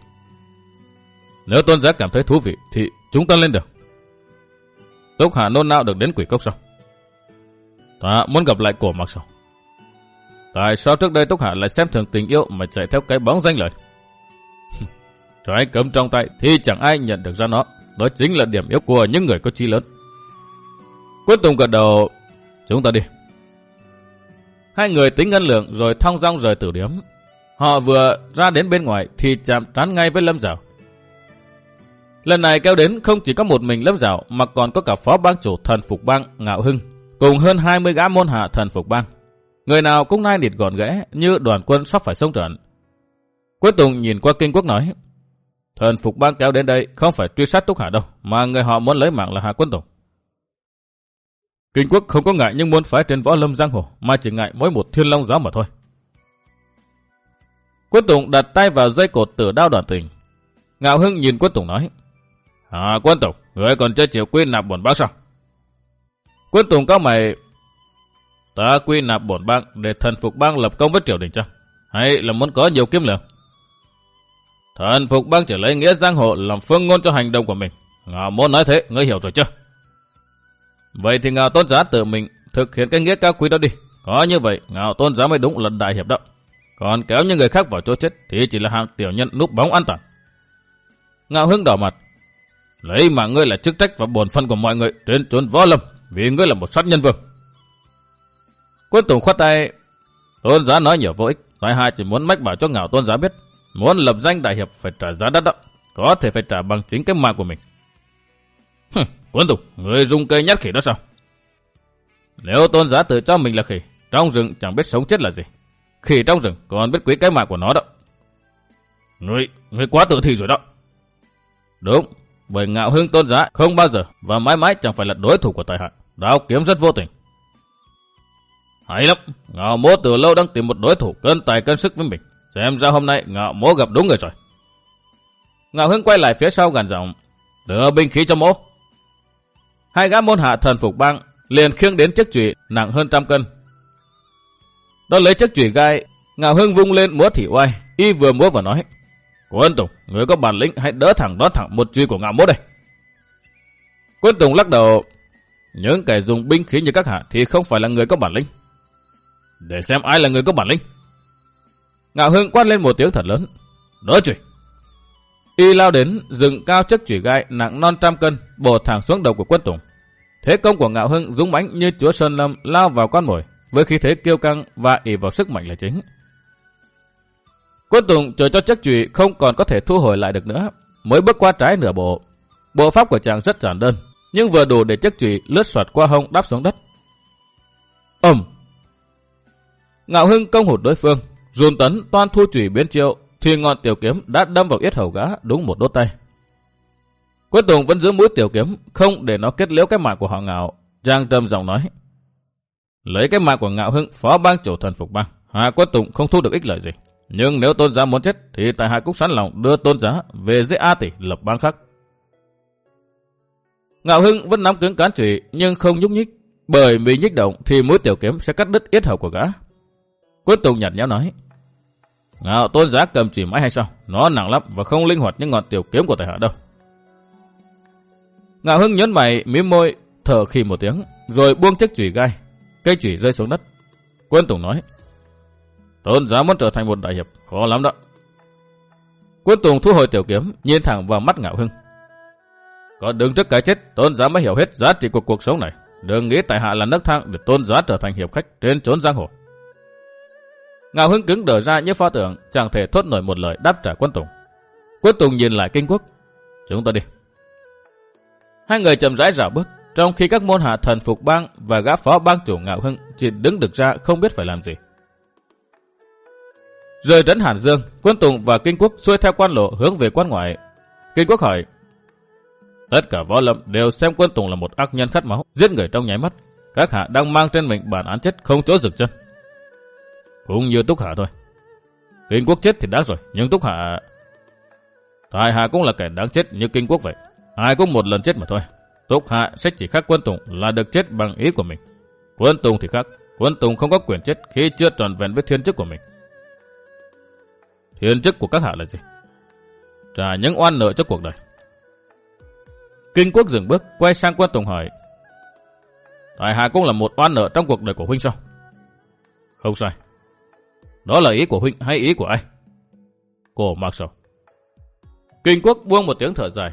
A: Nếu tôn giá cảm thấy thú vị, thì chúng ta lên được. Tốc hạ nôn nao được đến quỷ cốc sao? Ta muốn gặp lại cổ mặc sao? Tại sao trước đây Túc Hạ lại xem thường tình yêu mà chạy theo cái bóng danh lợi? Trái cấm trong tay thì chẳng ai nhận được ra nó. Đó chính là điểm yếu của những người có trí lớn. Quân Tùng gật đầu, chúng ta đi. Hai người tính ngân lượng rồi thong dong rời tử điểm. Họ vừa ra đến bên ngoài thì chạm trán ngay với Lâm Giảo. Lần này kéo đến không chỉ có một mình Lâm Giảo mà còn có cả phó bang chủ thần Phục Bang Ngạo Hưng cùng hơn 20 gã môn hạ thần Phục Bang. Người nào cũng nai nịt gọn ghẽ như đoàn quân sắp phải xông trận. Quân Tùng nhìn qua kinh quốc nói Thần Phục Bang kéo đến đây không phải truy sát Túc Hạ đâu, mà người họ muốn lấy mạng là Hà Quân Tổng. Kinh quốc không có ngại nhưng muốn phái trên võ lâm giang hồ, mà chỉ ngại mỗi một thiên long giáo mà thôi. Quân Tùng đặt tay vào dây cột tử đao đoàn tình. Ngạo Hưng nhìn Quân Tùng nói, À Quân Tùng, người còn chưa chịu quy nạp bổn bác sao? Quân Tùng có mày, ta quy nạp bổn bang để thần phục bang lập công với triều đình chăng? Hay là muốn có nhiều kiếm lượng? Thần phục bang chỉ lấy nghĩa giang hồ làm phương ngôn cho hành động của mình. Ngạo muốn nói thế, ngươi hiểu rồi chưa? Vậy thì Ngạo Tôn Giá tự mình thực hiện cái nghĩa cao quý đó đi. Có như vậy, Ngạo Tôn Giá mới đúng là đại hiệp đó. Còn kéo những người khác vào chỗ chết thì chỉ là hàng tiểu nhân núp bóng an toàn. Ngạo Hưng đỏ mặt. Lấy mà ngươi là chức trách và bổn phận của mọi người trên chốn võ lâm vì ngươi là một sát nhân vương. Quân Tùng khoát tay. Tôn Giá nói nhiều vô ích. thái hai chỉ muốn mách bảo cho Ngạo Tôn Giá biết Muốn lập danh đại hiệp phải trả giá đắt đó. Có thể phải trả bằng chính cái mạng của mình. Hừ, quân tục, người dùng cây nhát khỉ đó sao? Nếu tôn giá tự cho mình là khỉ, trong rừng chẳng biết sống chết là gì. Khỉ trong rừng còn biết quý cái mạng của nó đó. người người quá tự thị rồi đó. Đúng, bởi ngạo hưng tôn giá không bao giờ và mãi mãi chẳng phải là đối thủ của tài hạ. Đao kiếm rất vô tình. Hay lắm, ngạo mô từ lâu đang tìm một đối thủ cân tài cân sức với mình. Xem ra hôm nay ngạo mố gặp đúng người rồi. Ngạo hưng quay lại phía sau gần giọng. Đưa binh khí cho mố. Hai gã môn hạ thần phục băng liền khiêng đến chiếc chùy nặng hơn trăm cân. Đó lấy chiếc chùy gai, Ngạo Hưng vung lên múa thị oai, y vừa múa vừa nói. Quân Tùng, người có bản lĩnh hãy đỡ thẳng đón thẳng một truy của Ngạo Mốt đây. Quân Tùng lắc đầu, những kẻ dùng binh khí như các hạ thì không phải là người có bản lĩnh. Để xem ai là người có bản lĩnh. Ngạo Hưng quát lên một tiếng thật lớn. Đỡ chùy. Y lao đến, dựng cao chiếc chùy gai nặng non trăm cân, bổ thẳng xuống đầu của quân Tùng. Thế công của Ngạo Hưng dũng mãnh như chúa Sơn Lâm lao vào con mồi, với khí thế kiêu căng và ỷ vào sức mạnh là chính. Quân Tùng chờ cho chiếc chùy không còn có thể thu hồi lại được nữa, mới bước qua trái nửa bộ. Bộ pháp của chàng rất giản đơn, nhưng vừa đủ để chiếc chùy lướt xoạt qua hông đáp xuống đất. Ầm! Ngạo Hưng công hụt đối phương, dùn tấn toan thu chủy biến chiêu, thì ngọn tiểu kiếm đã đâm vào yết hầu gã đúng một đốt tay. Quyết Tùng vẫn giữ mũi tiểu kiếm, không để nó kết liễu cái mạng của họ ngạo. Trang trầm giọng nói. Lấy cái mạng của ngạo hưng, phó bang chủ thần phục bang. Hạ Quyết Tùng không thu được ích lợi gì. Nhưng nếu tôn giá muốn chết, thì tại hạ cũng sẵn lòng đưa tôn giá về dưới A tỷ lập bang khác. Ngạo Hưng vẫn nắm cứng cán trụy nhưng không nhúc nhích. Bởi vì nhích động thì mũi tiểu kiếm sẽ cắt đứt yết hầu của gã. Quyết Tùng nhặt nhẽo nói. Ngạo tôn giá cầm chỉ mãi hay sao? Nó nặng lắm và không linh hoạt như ngọn tiểu kiếm của tài hạ đâu. Ngạo Hưng nhấn mày, mím môi, thở khi một tiếng, rồi buông chiếc chùy gai. Cây chùy rơi xuống đất. Quân Tùng nói, Tôn giá muốn trở thành một đại hiệp, khó lắm đó. Quân Tùng thu hồi tiểu kiếm, nhìn thẳng vào mắt Ngạo Hưng. Còn đứng trước cái chết, tôn giá mới hiểu hết giá trị của cuộc sống này. Đừng nghĩ tại hạ là nước thang để tôn giá trở thành hiệp khách trên trốn giang hồ. Ngạo Hưng cứng đờ ra như pho tượng, chẳng thể thốt nổi một lời đáp trả quân Tùng. Quân Tùng nhìn lại kinh quốc. Chúng ta đi. Hai người chậm rãi rảo bước, trong khi các môn hạ thần phục bang và gã phó bang chủ Ngạo Hưng chỉ đứng được ra không biết phải làm gì. Rời trấn Hàn Dương, quân Tùng và Kinh Quốc xuôi theo quan lộ hướng về quan ngoại. Kinh Quốc hỏi, Tất cả võ lâm đều xem quân Tùng là một ác nhân khát máu, giết người trong nháy mắt. Các hạ đang mang trên mình bản án chết không chỗ dừng chân. Cũng như Túc Hạ thôi. Kinh Quốc chết thì đã rồi, nhưng Túc Hạ... Tại hạ cũng là kẻ đáng chết như Kinh Quốc vậy. Ai cũng một lần chết mà thôi. Túc Hạ sẽ chỉ khác quân Tùng là được chết bằng ý của mình. Quân Tùng thì khác. Quân Tùng không có quyền chết khi chưa tròn vẹn với thiên chức của mình. Thiên chức của các hạ là gì? Trả những oan nợ cho cuộc đời. Kinh quốc dừng bước, quay sang quân Tùng hỏi. Tại hạ cũng là một oan nợ trong cuộc đời của huynh sao? Không sai. Đó là ý của huynh hay ý của ai? Cô mặc sầu. Kinh quốc buông một tiếng thở dài.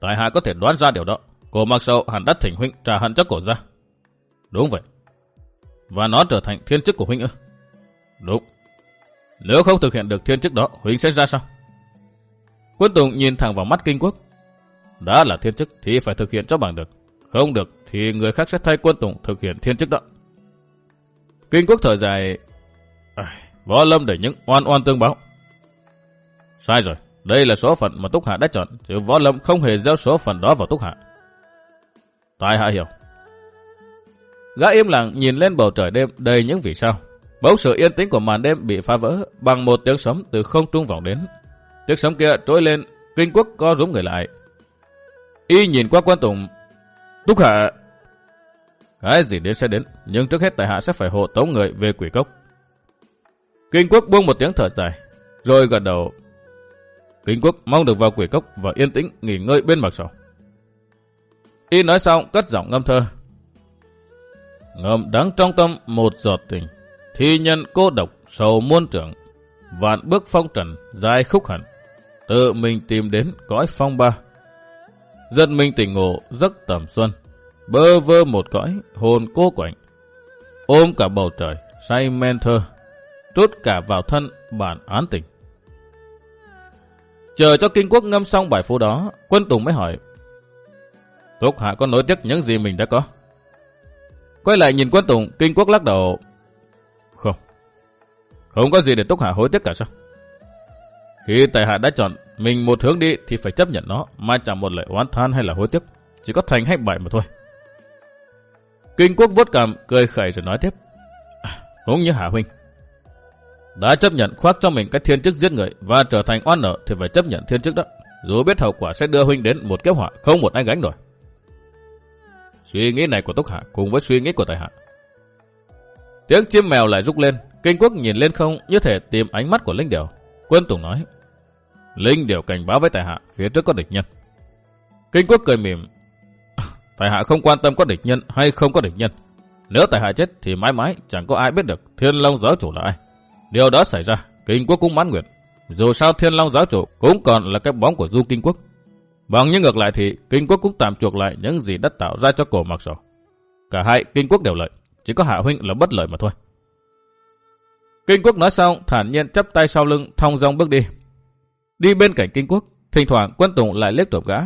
A: Tại hạ có thể đoán ra điều đó. Cô mặc sầu hẳn đắt thỉnh huynh trả hận cho cổ ra. Đúng vậy. Và nó trở thành thiên chức của huynh ư? Đúng. Nếu không thực hiện được thiên chức đó, huynh sẽ ra sao? Quân Tùng nhìn thẳng vào mắt kinh quốc. Đã là thiên chức thì phải thực hiện cho bằng được. Không được thì người khác sẽ thay quân Tùng thực hiện thiên chức đó. Kinh quốc thở dài. Võ lâm để những oan oan tương báo. Sai rồi. Đây là số phận mà Túc Hạ đã chọn, chứ Võ Lâm không hề gieo số phận đó vào Túc Hạ. Tài Hạ hiểu. Gã im lặng nhìn lên bầu trời đêm đầy những vì sao. Bỗng sự yên tĩnh của màn đêm bị phá vỡ bằng một tiếng sấm từ không trung vọng đến. Tiếng sấm kia trỗi lên, kinh quốc co rúm người lại. Y nhìn qua quan tùng. Túc Hạ... Cái gì đến sẽ đến, nhưng trước hết tại hạ sẽ phải hộ tống người về quỷ cốc. Kinh quốc buông một tiếng thở dài, rồi gật đầu Kính quốc mong được vào quỷ cốc và yên tĩnh nghỉ ngơi bên mặt sầu. Y nói xong cất giọng ngâm thơ. Ngâm đắng trong tâm một giọt tình, thi nhân cô độc sầu muôn trưởng, vạn bước phong trần dài khúc hẳn, tự mình tìm đến cõi phong ba. Dân mình tỉnh ngộ giấc tầm xuân, bơ vơ một cõi hồn cô quạnh, ôm cả bầu trời say men thơ, trút cả vào thân bản án tình. Chờ cho Kinh Quốc ngâm xong bài phú đó, quân Tùng mới hỏi. Túc Hạ có nối tiếc những gì mình đã có? Quay lại nhìn quân Tùng, Kinh Quốc lắc đầu. Không không có gì để Túc Hạ hối tiếc cả sao? Khi tài hạ đã chọn mình một hướng đi thì phải chấp nhận nó, mà chẳng một lời oán than hay là hối tiếc. Chỉ có thành hay bại mà thôi. Kinh quốc vuốt cằm, cười khẩy rồi nói tiếp. À, cũng như Hạ Huynh. Đã chấp nhận khoác cho mình cái thiên chức giết người và trở thành oan nợ thì phải chấp nhận thiên chức đó. Dù biết hậu quả sẽ đưa Huynh đến một kiếp họa không một ai gánh nổi. Suy nghĩ này của Túc Hạ cùng với suy nghĩ của Tài Hạ. Tiếng chim mèo lại rúc lên, kinh quốc nhìn lên không như thể tìm ánh mắt của Linh Điều. Quân Tùng nói, Linh Điều cảnh báo với Tài Hạ phía trước có địch nhân. Kinh quốc cười mỉm, Tài Hạ không quan tâm có địch nhân hay không có địch nhân. Nếu Tài Hạ chết thì mãi mãi chẳng có ai biết được Thiên Long giáo chủ là ai. Điều đó xảy ra, Kinh quốc cũng mãn nguyện. Dù sao Thiên Long giáo chủ cũng còn là cái bóng của Du Kinh quốc. Bằng như ngược lại thì Kinh quốc cũng tạm chuộc lại những gì đã tạo ra cho cổ mặc sổ. Cả hai Kinh quốc đều lợi, chỉ có Hạ Huynh là bất lợi mà thôi. Kinh quốc nói xong, thản nhiên chắp tay sau lưng, thong dong bước đi. Đi bên cạnh Kinh quốc, thỉnh thoảng quân tùng lại liếc tục gã.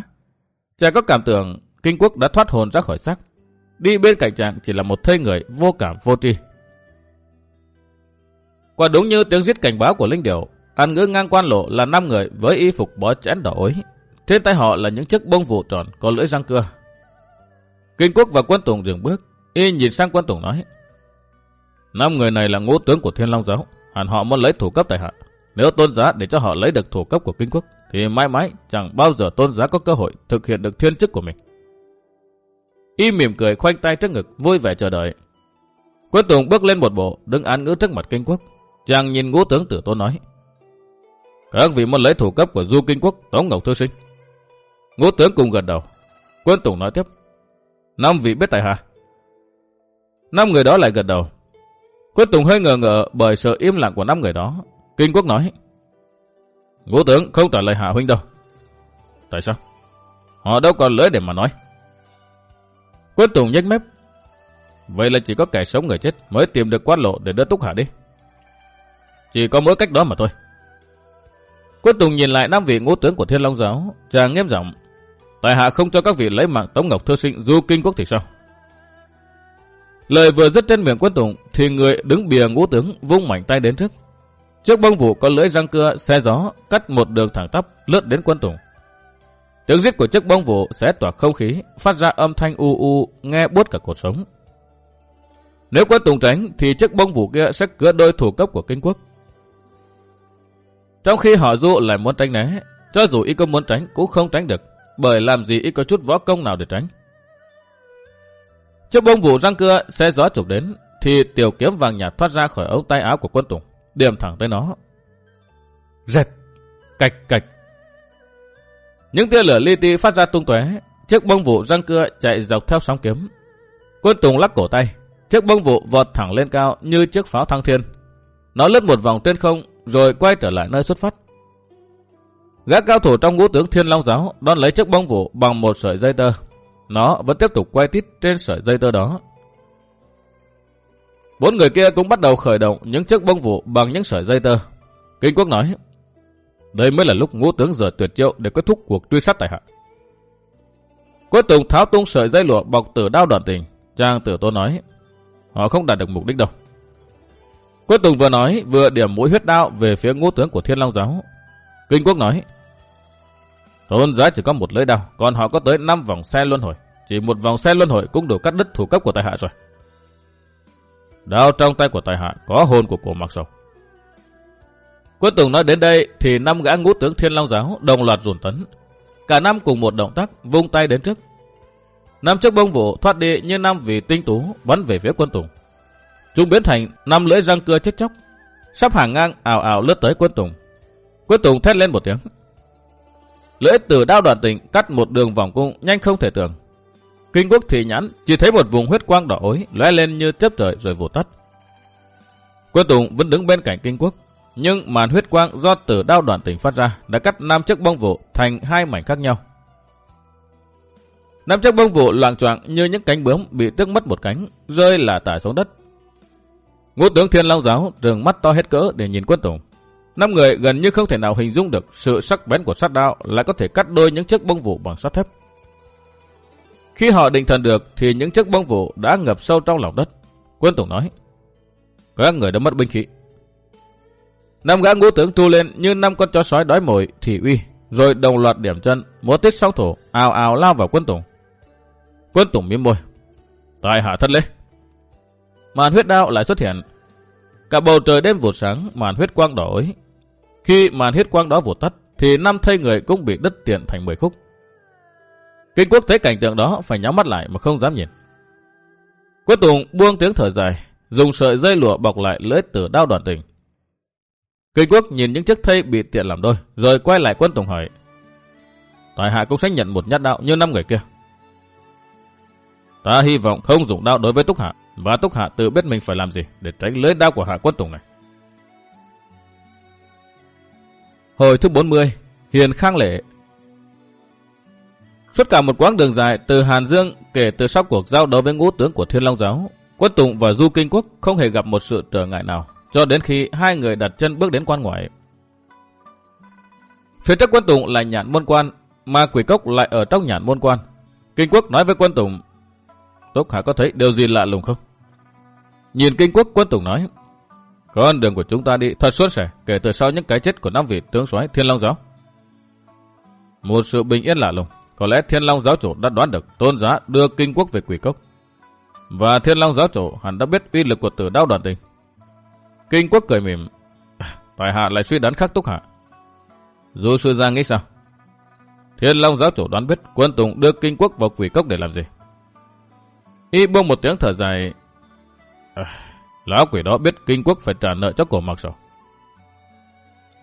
A: Chàng có cảm tưởng Kinh quốc đã thoát hồn ra khỏi xác. Đi bên cạnh chàng chỉ là một thây người vô cảm vô tri. Quả đúng như tiếng giết cảnh báo của Linh Điểu, ăn ngữ ngang quan lộ là năm người với y phục bó chén đỏ ối. Trên tay họ là những chiếc bông vụ tròn có lưỡi răng cưa. Kinh quốc và quân tùng dừng bước, y nhìn sang quân tùng nói. Năm người này là ngũ tướng của Thiên Long Giáo, hẳn họ muốn lấy thủ cấp tại hạ. Nếu tôn giá để cho họ lấy được thủ cấp của kinh quốc, thì mãi mãi chẳng bao giờ tôn giá có cơ hội thực hiện được thiên chức của mình. Y mỉm cười khoanh tay trước ngực, vui vẻ chờ đợi. Quân Tùng bước lên một bộ, đứng án ngữ trước mặt kinh quốc. Chàng nhìn ngũ tướng tử tôn nói. Các vị muốn lấy thủ cấp của Du Kinh Quốc, Tống Ngọc Thư Sinh. Ngũ tướng cùng gần đầu. Quân Tùng nói tiếp. Năm vị biết tại hạ. Năm người đó lại gật đầu. Quân Tùng hơi ngờ ngờ bởi sự im lặng của năm người đó. Kinh Quốc nói. Ngũ tướng không trả lời Hạ Huynh đâu. Tại sao? Họ đâu còn lưỡi để mà nói. Quân Tùng nhếch mép. Vậy là chỉ có kẻ sống người chết mới tìm được quát lộ để đưa Túc Hạ đi. Chỉ có mỗi cách đó mà thôi. Quân Tùng nhìn lại năm vị ngũ tướng của Thiên Long Giáo, chàng nghiêm giọng. Tại hạ không cho các vị lấy mạng Tống Ngọc Thơ Sinh du kinh quốc thì sao? Lời vừa dứt trên miệng quân Tùng thì người đứng bìa ngũ tướng vung mảnh tay đến trước. Trước bông vụ có lưỡi răng cưa xe gió cắt một đường thẳng tắp lướt đến quân Tùng. Tiếng giết của chiếc bông vụ sẽ tỏa không khí, phát ra âm thanh u u, nghe buốt cả cuộc sống. Nếu quân Tùng tránh thì chiếc bông vụ kia sẽ cứa đôi thủ cấp của kinh quốc. Trong khi họ dụ lại muốn tránh né, cho dù y có muốn tránh cũng không tránh được, bởi làm gì y có chút võ công nào để tránh. Chiếc bông vụ răng cưa xe gió trục đến, thì tiểu kiếm vàng nhạt thoát ra khỏi ống tay áo của quân Tùng, điểm thẳng tới nó. Rệt, cạch cạch. Những tia lửa li ti phát ra tung tóe, chiếc bông vụ răng cưa chạy dọc theo sóng kiếm. Quân Tùng lắc cổ tay, chiếc bông vụ vọt thẳng lên cao như chiếc pháo thăng thiên. Nó lướt một vòng trên không rồi quay trở lại nơi xuất phát. Gã cao thủ trong ngũ tướng Thiên Long Giáo đón lấy chiếc bông vụ bằng một sợi dây tơ. Nó vẫn tiếp tục quay tít trên sợi dây tơ đó. Bốn người kia cũng bắt đầu khởi động những chiếc bông vụ bằng những sợi dây tơ. Kinh Quốc nói, đây mới là lúc ngũ tướng giờ tuyệt chiêu để kết thúc cuộc truy sát tại hạ. Cuối Tùng tháo tung sợi dây lụa bọc tử đao đoạn tình. Trang tử tôn nói, họ không đạt được mục đích đâu. Cuối Tùng vừa nói vừa điểm mũi huyết đao về phía ngũ tướng của Thiên Long Giáo. Kinh Quốc nói, Thôn giá chỉ có một lưỡi đao, còn họ có tới 5 vòng xe luân hồi. Chỉ một vòng xe luân hồi cũng đủ cắt đứt thủ cấp của tài hạ rồi. Đao trong tay của tài hạ có hồn của cổ mặc sầu. Quân Tùng nói đến đây thì năm gã ngũ tướng Thiên Long Giáo đồng loạt rủn tấn. Cả năm cùng một động tác vung tay đến trước. Năm chiếc bông vụ thoát đi như năm vì tinh tú bắn về phía quân Tùng. Chúng biến thành năm lưỡi răng cưa chết chóc. Sắp hàng ngang ảo ảo lướt tới quân Tùng. Quân Tùng thét lên một tiếng. Lưỡi từ đao đoạn tình cắt một đường vòng cung nhanh không thể tưởng. Kinh quốc thì nhãn chỉ thấy một vùng huyết quang đỏ ối lóe lên như chớp trời rồi vụt tắt. Quân Tùng vẫn đứng bên cạnh kinh quốc. Nhưng màn huyết quang do từ đao đoạn tình phát ra đã cắt năm chiếc bông vụ thành hai mảnh khác nhau. Năm chiếc bông vụ loạn choạng như những cánh bướm bị tước mất một cánh, rơi là tả xuống đất. Ngũ tướng Thiên Long Giáo trừng mắt to hết cỡ để nhìn quân Tùng. Năm người gần như không thể nào hình dung được sự sắc bén của sát đao lại có thể cắt đôi những chiếc bông vụ bằng sắt thép. Khi họ định thần được thì những chiếc bông vụ đã ngập sâu trong lòng đất. Quân Tùng nói, các người đã mất binh khí. Năm gã ngũ tướng tru lên như năm con chó sói đói mồi, thị uy, rồi đồng loạt điểm chân, múa tích song thổ, ào ào lao vào quân tùng. Quân tùng miếm môi. tại hạ thất lễ. Màn huyết đao lại xuất hiện. Cả bầu trời đêm vụt sáng, màn huyết quang đỏ ấy. Khi màn huyết quang đó vụt tắt, thì năm thây người cũng bị đứt tiện thành mười khúc. Kinh quốc thấy cảnh tượng đó phải nhắm mắt lại mà không dám nhìn. cuối Tùng buông tiếng thở dài, dùng sợi dây lụa bọc lại lưỡi tử đao đoàn tình. Kinh quốc nhìn những chiếc thây bị tiện làm đôi, rồi quay lại quân Tùng hỏi. Tài hạ cũng sẽ nhận một nhát đạo như năm người kia. Ta hy vọng không dùng đao đối với Túc Hạ, và Túc Hạ tự biết mình phải làm gì để tránh lưỡi đao của hạ quân Tùng này. Hồi thứ 40, Hiền Khang Lễ Suốt cả một quãng đường dài từ Hàn Dương kể từ sau cuộc giao đấu với ngũ tướng của Thiên Long Giáo, Quân Tùng và Du Kinh Quốc không hề gặp một sự trở ngại nào, cho đến khi hai người đặt chân bước đến quan ngoại. Phía trước Quân Tùng là nhạn môn quan, mà quỷ cốc lại ở trong nhạn môn quan. Kinh Quốc nói với Quân Tùng, Túc Hạ có thấy điều gì lạ lùng không? Nhìn Kinh Quốc, Quân Tùng nói, con đường của chúng ta đi thật suốt sẻ kể từ sau những cái chết của năm vị tướng soái Thiên Long Giáo. Một sự bình yên lạ lùng, có lẽ Thiên Long giáo chủ đã đoán được tôn giá đưa kinh quốc về quỷ cốc. Và Thiên Long giáo chủ hẳn đã biết uy lực của tử đao đoàn tình. Kinh quốc cười mỉm. À, tại hạ lại suy đoán khắc túc hạ. Dù sư gia nghĩ sao? Thiên Long giáo chủ đoán biết quân Tùng đưa kinh quốc vào quỷ cốc để làm gì? Y buông một tiếng thở dài. À, lão quỷ đó biết kinh quốc phải trả nợ cho cổ mặc rồi.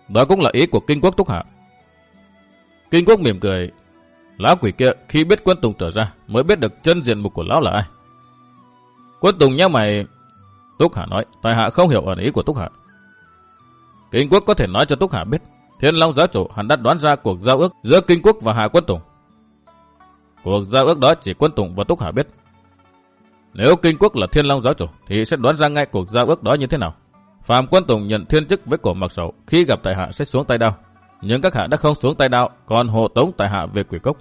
A: Đó cũng là ý của kinh quốc túc hạ. Kinh quốc mỉm cười. Lão quỷ kia khi biết quân Tùng trở ra mới biết được chân diện mục của lão là ai. Quân Tùng nhớ mày... Túc Hạ nói, tài hạ không hiểu ẩn ý của Túc Hạ. Kinh quốc có thể nói cho Túc Hạ biết, Thiên Long giáo chủ hắn đã đoán ra cuộc giao ước giữa Kinh quốc và Hạ Quân Tùng. Cuộc giao ước đó chỉ Quân Tùng và Túc Hạ biết. Nếu Kinh quốc là Thiên Long giáo chủ thì sẽ đoán ra ngay cuộc giao ước đó như thế nào. Phạm Quân Tùng nhận thiên chức với cổ mặc sầu khi gặp tại hạ sẽ xuống tay đao. Nhưng các hạ đã không xuống tay đao, còn hộ tống tại hạ về quỷ cốc.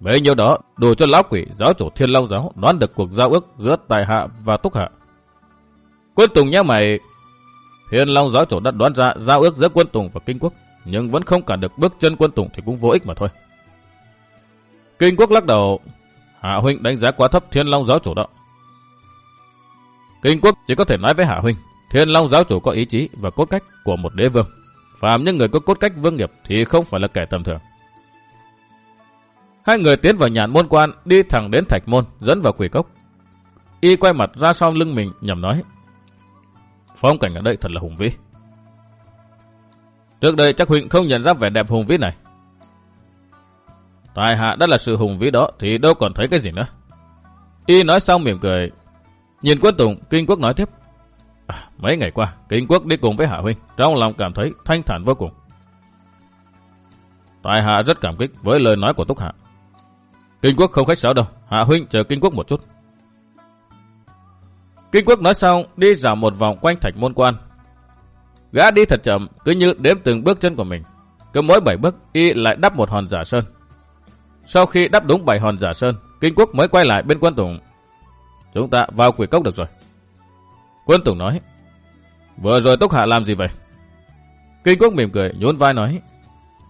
A: Bấy nhiêu đó đủ cho lão quỷ giáo chủ thiên long giáo đoán được cuộc giao ước giữa tài hạ và túc hạ. Quân Tùng nhá mày, thiên long giáo chủ đã đoán ra giao ước giữa quân Tùng và kinh quốc, nhưng vẫn không cản được bước chân quân Tùng thì cũng vô ích mà thôi. Kinh quốc lắc đầu, Hạ Huynh đánh giá quá thấp thiên long giáo chủ đó. Kinh quốc chỉ có thể nói với Hạ Huynh, thiên long giáo chủ có ý chí và cốt cách của một đế vương. Phạm những người có cốt cách vương nghiệp thì không phải là kẻ tầm thường. Hai người tiến vào nhàn môn quan, đi thẳng đến thạch môn, dẫn vào quỷ cốc. Y quay mặt ra sau lưng mình, nhầm nói. Phong cảnh ở đây thật là hùng vĩ. Trước đây chắc Huynh không nhận ra vẻ đẹp hùng vĩ này. Tài hạ đã là sự hùng vĩ đó thì đâu còn thấy cái gì nữa. Y nói xong mỉm cười. Nhìn quân Tùng, Kinh Quốc nói tiếp. À, mấy ngày qua, Kinh Quốc đi cùng với Hạ Huynh, trong lòng cảm thấy thanh thản vô cùng. Tài hạ rất cảm kích với lời nói của Túc Hạ. Kinh quốc không khách sáo đâu, Hạ Huynh chờ Kinh quốc một chút. Kinh quốc nói xong, đi dạo một vòng quanh thạch môn quan. Gã đi thật chậm, cứ như đếm từng bước chân của mình. Cứ mỗi bảy bước, y lại đắp một hòn giả sơn. Sau khi đắp đúng bảy hòn giả sơn, Kinh quốc mới quay lại bên quân Tùng. Chúng ta vào quỷ cốc được rồi. Quân Tùng nói, vừa rồi Túc Hạ làm gì vậy? Kinh quốc mỉm cười, nhún vai nói,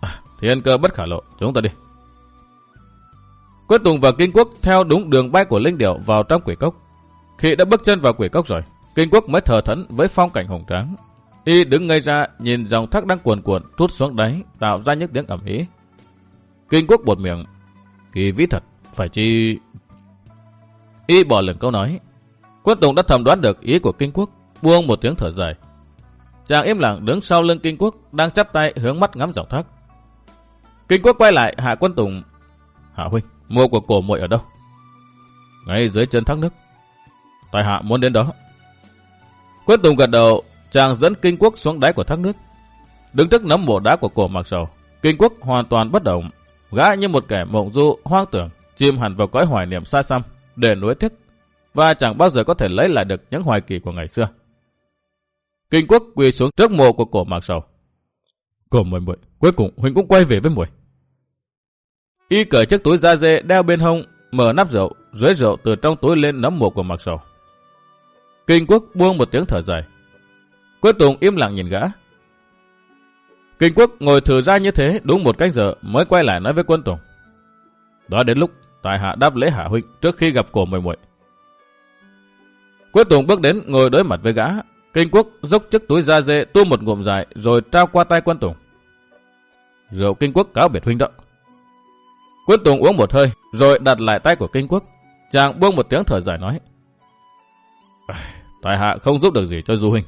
A: à, thiên cơ bất khả lộ, chúng ta đi. Quân Tùng và Kinh Quốc theo đúng đường bay của Linh Điểu vào trong quỷ cốc. Khi đã bước chân vào quỷ cốc rồi, Kinh Quốc mới thờ thẫn với phong cảnh hồng tráng. Y đứng ngây ra nhìn dòng thác đang cuồn cuộn trút xuống đáy, tạo ra những tiếng ẩm ý. Kinh Quốc bột miệng, kỳ vĩ thật, phải chi... Y bỏ lửng câu nói. Quân Tùng đã thầm đoán được ý của Kinh Quốc, buông một tiếng thở dài. Chàng im lặng đứng sau lưng Kinh Quốc, đang chắp tay hướng mắt ngắm dòng thác. Kinh Quốc quay lại hạ Quân Tùng. Hạ huynh, Mộ của cổ muội ở đâu? Ngay dưới chân thác nước. Tài hạ muốn đến đó. Quân Tùng gật đầu, chàng dẫn kinh quốc xuống đáy của thác nước. Đứng trước nấm mộ đá của cổ mặc sầu, kinh quốc hoàn toàn bất động, gã như một kẻ mộng du hoang tưởng, chìm hẳn vào cõi hoài niệm xa xăm, để nuối tiếc, và chẳng bao giờ có thể lấy lại được những hoài kỳ của ngày xưa. Kinh quốc quỳ xuống trước mộ của cổ mặc sầu. Cổ muội muội, cuối cùng huynh cũng quay về với muội. Y cởi chiếc túi da dê đeo bên hông, mở nắp rượu, dưới rượu từ trong túi lên nấm mộ của mặc sầu. Kinh quốc buông một tiếng thở dài. Quân Tùng im lặng nhìn gã. Kinh quốc ngồi thử ra như thế đúng một cách giờ mới quay lại nói với quân Tùng. Đó đến lúc tại hạ đáp lễ hạ huynh trước khi gặp cổ mười muội. Quyết Tùng bước đến, ngồi đối mặt với gã. Kinh quốc dốc chiếc túi da dê tu một ngụm dài rồi trao qua tay quân Tùng. Rượu kinh quốc cáo biệt huynh đó. Quyết Tùng uống một hơi rồi đặt lại tay của kinh quốc. Chàng buông một tiếng thở dài nói. Tại hạ không giúp được gì cho Du Huynh.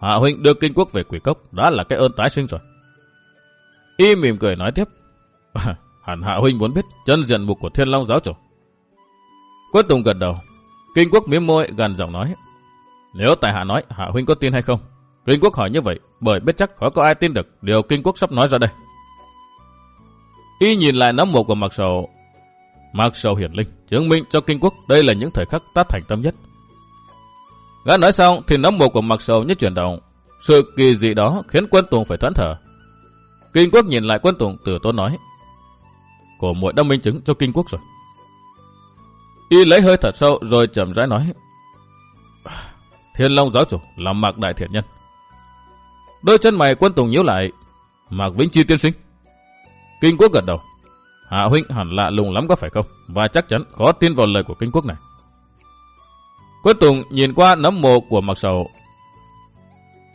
A: Hạ Huynh đưa kinh quốc về quỷ cốc, đã là cái ơn tái sinh rồi. Y mỉm cười nói tiếp. Hẳn Hạ Huynh muốn biết chân diện mục của Thiên Long giáo chủ. Quân Tùng gật đầu. Kinh quốc miếm môi gần giọng nói. Nếu tại hạ nói, Hạ Huynh có tin hay không? Kinh quốc hỏi như vậy, bởi biết chắc khó có ai tin được điều Kinh quốc sắp nói ra đây. Y nhìn lại nắm một của mặc sầu. Mặc sầu hiển linh, chứng minh cho Kinh quốc đây là những thời khắc tát thành tâm nhất. Gã nói xong thì nắm một của mặc sầu như chuyển động. Sự kỳ dị đó khiến quân Tùng phải thoáng thở. Kinh quốc nhìn lại quân Tùng từ tốn nói. Cổ muội đã minh chứng cho Kinh quốc rồi. Y lấy hơi thật sâu rồi chậm rãi nói. Thiên Long giáo chủ là Mạc Đại Thiện Nhân. Đôi chân mày quân Tùng nhíu lại. Mạc Vĩnh Chi tiên sinh. Kinh quốc gật đầu. Hạ huynh hẳn lạ lùng lắm có phải không? Và chắc chắn khó tin vào lời của kinh quốc này. Quân Tùng nhìn qua nấm mồ của Mạc Sầu.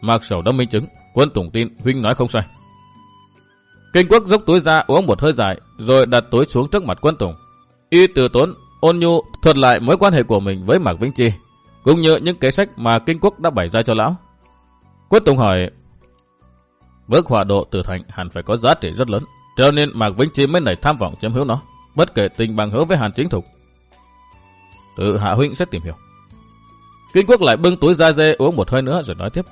A: Mạc Sầu đã minh chứng. Quân Tùng tin huynh nói không sai. Kinh quốc dốc túi ra uống một hơi dài rồi đặt túi xuống trước mặt quân Tùng. Y từ tốn ôn nhu thuật lại mối quan hệ của mình với Mạc Vĩnh Chi cũng như những kế sách mà Kinh quốc đã bày ra cho lão. Quân Tùng hỏi Bước hòa độ từ thành hẳn phải có giá trị rất lớn cho nên Mạc Vĩnh Chi mới nảy tham vọng chiếm hữu nó, bất kể tình bằng hữu với Hàn Chính Thục. Tự Hạ Huynh sẽ tìm hiểu. Kinh Quốc lại bưng túi da dê uống một hơi nữa rồi nói tiếp.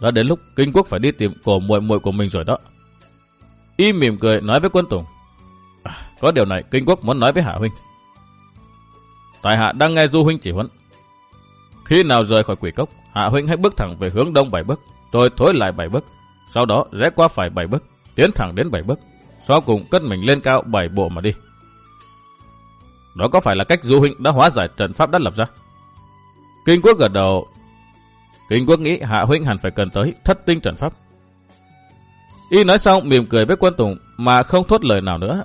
A: Đã đến lúc Kinh Quốc phải đi tìm cổ muội muội của mình rồi đó. Y mỉm cười nói với quân Tùng. À, có điều này Kinh Quốc muốn nói với Hạ Huynh. Tại Hạ đang nghe Du Huynh chỉ huấn. Khi nào rời khỏi quỷ cốc, Hạ Huynh hãy bước thẳng về hướng đông bảy bước, rồi thối lại bảy bước. Sau đó rẽ qua phải bảy bước, tiến thẳng đến bảy bước, sau cùng cất mình lên cao bảy bộ mà đi. Đó có phải là cách Du Huynh đã hóa giải trận pháp đã lập ra? Kinh Quốc gật đầu. Kinh Quốc nghĩ Hạ Huynh hẳn phải cần tới thất tinh trận pháp. Y nói xong mỉm cười với quân Tùng mà không thốt lời nào nữa.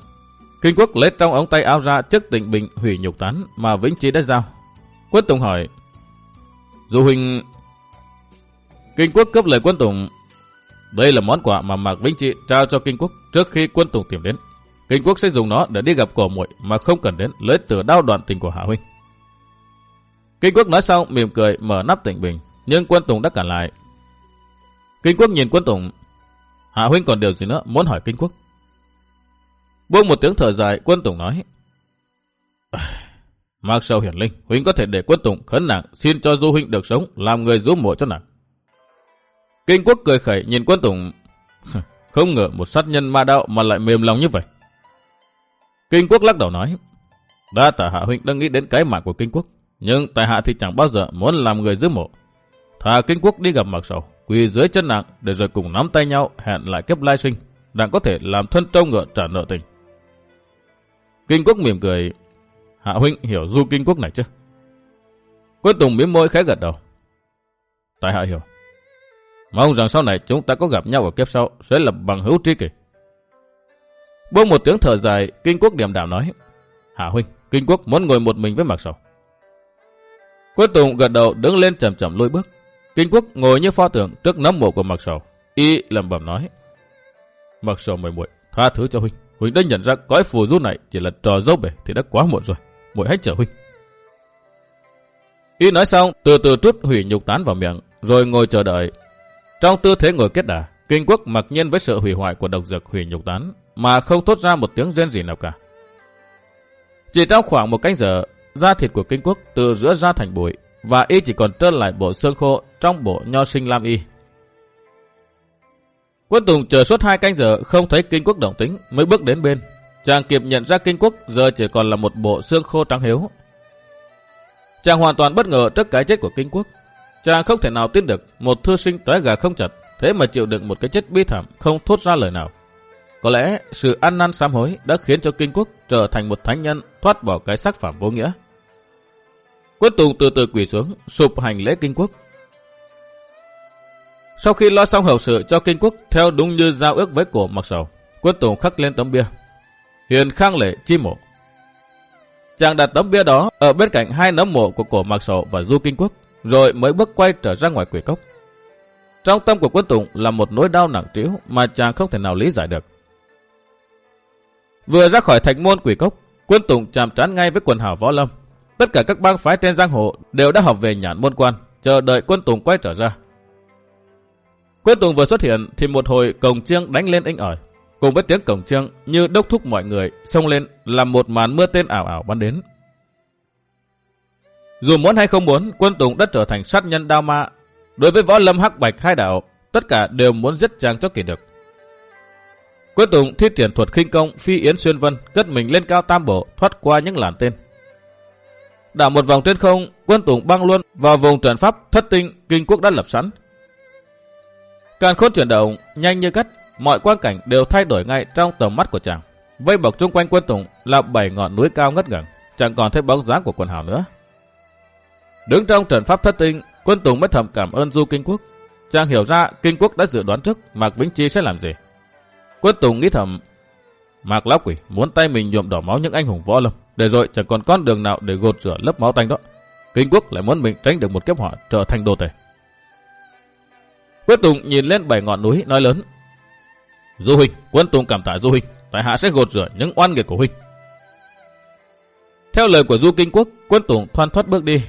A: Kinh Quốc lấy trong ống tay áo ra chiếc tịnh bình hủy nhục tán mà Vĩnh Trí đã giao. Quân Tùng hỏi. Dù Huynh... Kinh Quốc cấp lời quân Tùng đây là món quà mà Mạc Vĩnh Trị trao cho Kinh Quốc trước khi quân Tùng tìm đến. Kinh Quốc sẽ dùng nó để đi gặp cổ muội mà không cần đến lấy từ đau đoạn tình của Hạ Huynh. Kinh Quốc nói xong mỉm cười mở nắp tịnh bình, nhưng quân Tùng đã cản lại. Kinh Quốc nhìn quân Tùng, Hạ Huynh còn điều gì nữa muốn hỏi Kinh Quốc. Buông một tiếng thở dài, quân Tùng nói. Mạc sâu hiển linh, Huynh có thể để quân Tùng khấn nàng xin cho Du Huynh được sống, làm người giúp mộ cho nàng. Kinh quốc cười khẩy nhìn quân Tùng. Không ngờ một sát nhân ma đạo mà lại mềm lòng như vậy. Kinh quốc lắc đầu nói. Đa tả hạ huynh đang nghĩ đến cái mạng của kinh quốc. Nhưng tại hạ thì chẳng bao giờ muốn làm người giữ mộ. Thà kinh quốc đi gặp mặc sầu, quỳ dưới chân nặng để rồi cùng nắm tay nhau hẹn lại kiếp lai sinh. Đang có thể làm thân trâu ngựa trả nợ tình. Kinh quốc mỉm cười. Hạ huynh hiểu du kinh quốc này chứ? Quân Tùng miếm môi khẽ gật đầu. Tại hạ hiểu. Mong rằng sau này chúng ta có gặp nhau ở kiếp sau sẽ lập bằng hữu tri kỷ. Bỗng một tiếng thở dài, Kinh Quốc điềm đạm nói. Hạ huynh, Kinh Quốc muốn ngồi một mình với Mạc Sầu. Quân Tùng gật đầu đứng lên chậm chậm lôi bước. Kinh Quốc ngồi như pho tượng trước nấm mộ của Mạc Sầu. Y lầm bẩm nói. Mạc Sầu mời muội tha thứ cho huynh. Huynh đã nhận ra cõi phù du này chỉ là trò dấu bể thì đã quá muộn rồi. Muội hãy chờ huynh. Y nói xong, từ từ trút hủy nhục tán vào miệng, rồi ngồi chờ đợi trong tư thế ngồi kết đà, Kinh Quốc mặc nhiên với sự hủy hoại của độc dược hủy nhục tán, mà không thốt ra một tiếng rên gì nào cả. Chỉ trong khoảng một canh giờ, da thịt của Kinh Quốc từ giữa ra thành bụi, và y chỉ còn trơn lại bộ xương khô trong bộ nho sinh lam y. Quân Tùng chờ suốt hai canh giờ không thấy Kinh Quốc động tính mới bước đến bên. Chàng kịp nhận ra Kinh Quốc giờ chỉ còn là một bộ xương khô trắng hiếu. Chàng hoàn toàn bất ngờ trước cái chết của Kinh Quốc. Chàng không thể nào tin được một thư sinh trói gà không chặt, thế mà chịu đựng một cái chết bi thảm không thốt ra lời nào. Có lẽ sự ăn năn sám hối đã khiến cho Kinh Quốc trở thành một thánh nhân thoát bỏ cái sắc phạm vô nghĩa. Quân Tùng từ từ quỳ xuống, sụp hành lễ Kinh Quốc. Sau khi lo xong hậu sự cho kinh quốc theo đúng như giao ước với cổ mặc sầu, quân tùng khắc lên tấm bia. Hiền khang lệ chi mộ. Chàng đặt tấm bia đó ở bên cạnh hai nấm mộ của cổ mặc sầu và du kinh quốc, rồi mới bước quay trở ra ngoài quỷ cốc. Trong tâm của quân tùng là một nỗi đau nặng trĩu mà chàng không thể nào lý giải được. Vừa ra khỏi thành môn quỷ cốc, quân tùng chạm trán ngay với quần hào võ lâm. Tất cả các bang phái trên giang hồ đều đã họp về nhãn môn quan, chờ đợi quân tùng quay trở ra. Quân tùng vừa xuất hiện thì một hồi cổng chiêng đánh lên inh ỏi. Cùng với tiếng cổng chiêng như đốc thúc mọi người xông lên làm một màn mưa tên ảo ảo bắn đến. Dù muốn hay không muốn, quân tùng đã trở thành sát nhân đao ma. Đối với võ lâm hắc bạch hai đạo, tất cả đều muốn giết chàng cho kỳ được. Quân tùng thi triển thuật khinh công phi yến xuyên vân, cất mình lên cao tam bộ, thoát qua những làn tên. Đảo một vòng trên không, quân tùng băng luôn vào vùng trận pháp thất tinh kinh quốc đã lập sẵn. Càn khôn chuyển động, nhanh như cắt, mọi quang cảnh đều thay đổi ngay trong tầm mắt của chàng. Vây bọc chung quanh quân tùng là bảy ngọn núi cao ngất ngẩn, chẳng còn thấy bóng dáng của quần hào nữa. Đứng trong trận pháp thất tinh, quân tùng mới thầm cảm ơn Du Kinh Quốc. Chàng hiểu ra Kinh Quốc đã dự đoán trước Mạc Vĩnh Chi sẽ làm gì. Quân tùng nghĩ thầm, Mạc Lão Quỷ muốn tay mình nhuộm đỏ máu những anh hùng võ lâm, để rồi chẳng còn con đường nào để gột rửa lớp máu tanh đó. Kinh Quốc lại muốn mình tránh được một kiếp họa trở thành đồ tể. Quân Tùng nhìn lên bảy ngọn núi nói lớn. Du Huynh, quân Tùng cảm tạ Du Huynh, tại hạ sẽ gột rửa những oan nghiệt của Huynh. Theo lời của Du Kinh Quốc, quân Tùng thoăn thoát bước đi,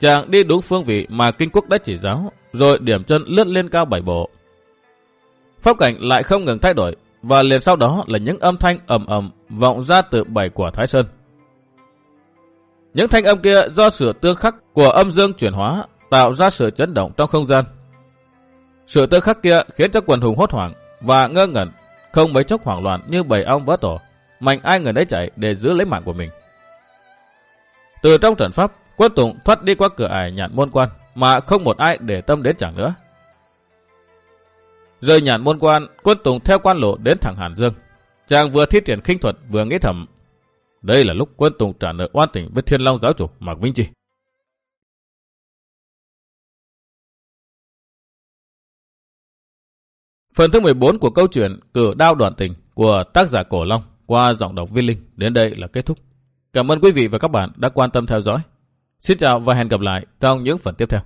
A: Chàng đi đúng phương vị mà kinh quốc đã chỉ giáo, rồi điểm chân lướt lên cao bảy bộ. Pháp cảnh lại không ngừng thay đổi, và liền sau đó là những âm thanh ầm ầm vọng ra từ bảy quả Thái Sơn. Những thanh âm kia do sự tương khắc của âm dương chuyển hóa tạo ra sự chấn động trong không gian. Sự tương khắc kia khiến cho quần hùng hốt hoảng và ngơ ngẩn, không mấy chốc hoảng loạn như bầy ong vỡ tổ, mạnh ai người đấy chạy để giữ lấy mạng của mình. Từ trong trận pháp, Quân Tùng thoát đi qua cửa ải nhạn môn quan, mà không một ai để tâm đến chẳng nữa. Rời nhạn môn quan, quân Tùng theo quan lộ đến thẳng Hàn Dương. Chàng vừa thi triển khinh thuật vừa nghĩ thầm. Đây là lúc quân Tùng trả nợ oan tình với thiên long giáo chủ Mạc Vinh Chi. Phần thứ 14 của câu chuyện Cử đao đoạn tình của tác giả Cổ Long qua giọng đọc Viên Linh đến đây là kết thúc. Cảm ơn quý vị và các bạn đã quan tâm theo dõi. Xin chào và hẹn gặp lại trong những phần tiếp theo.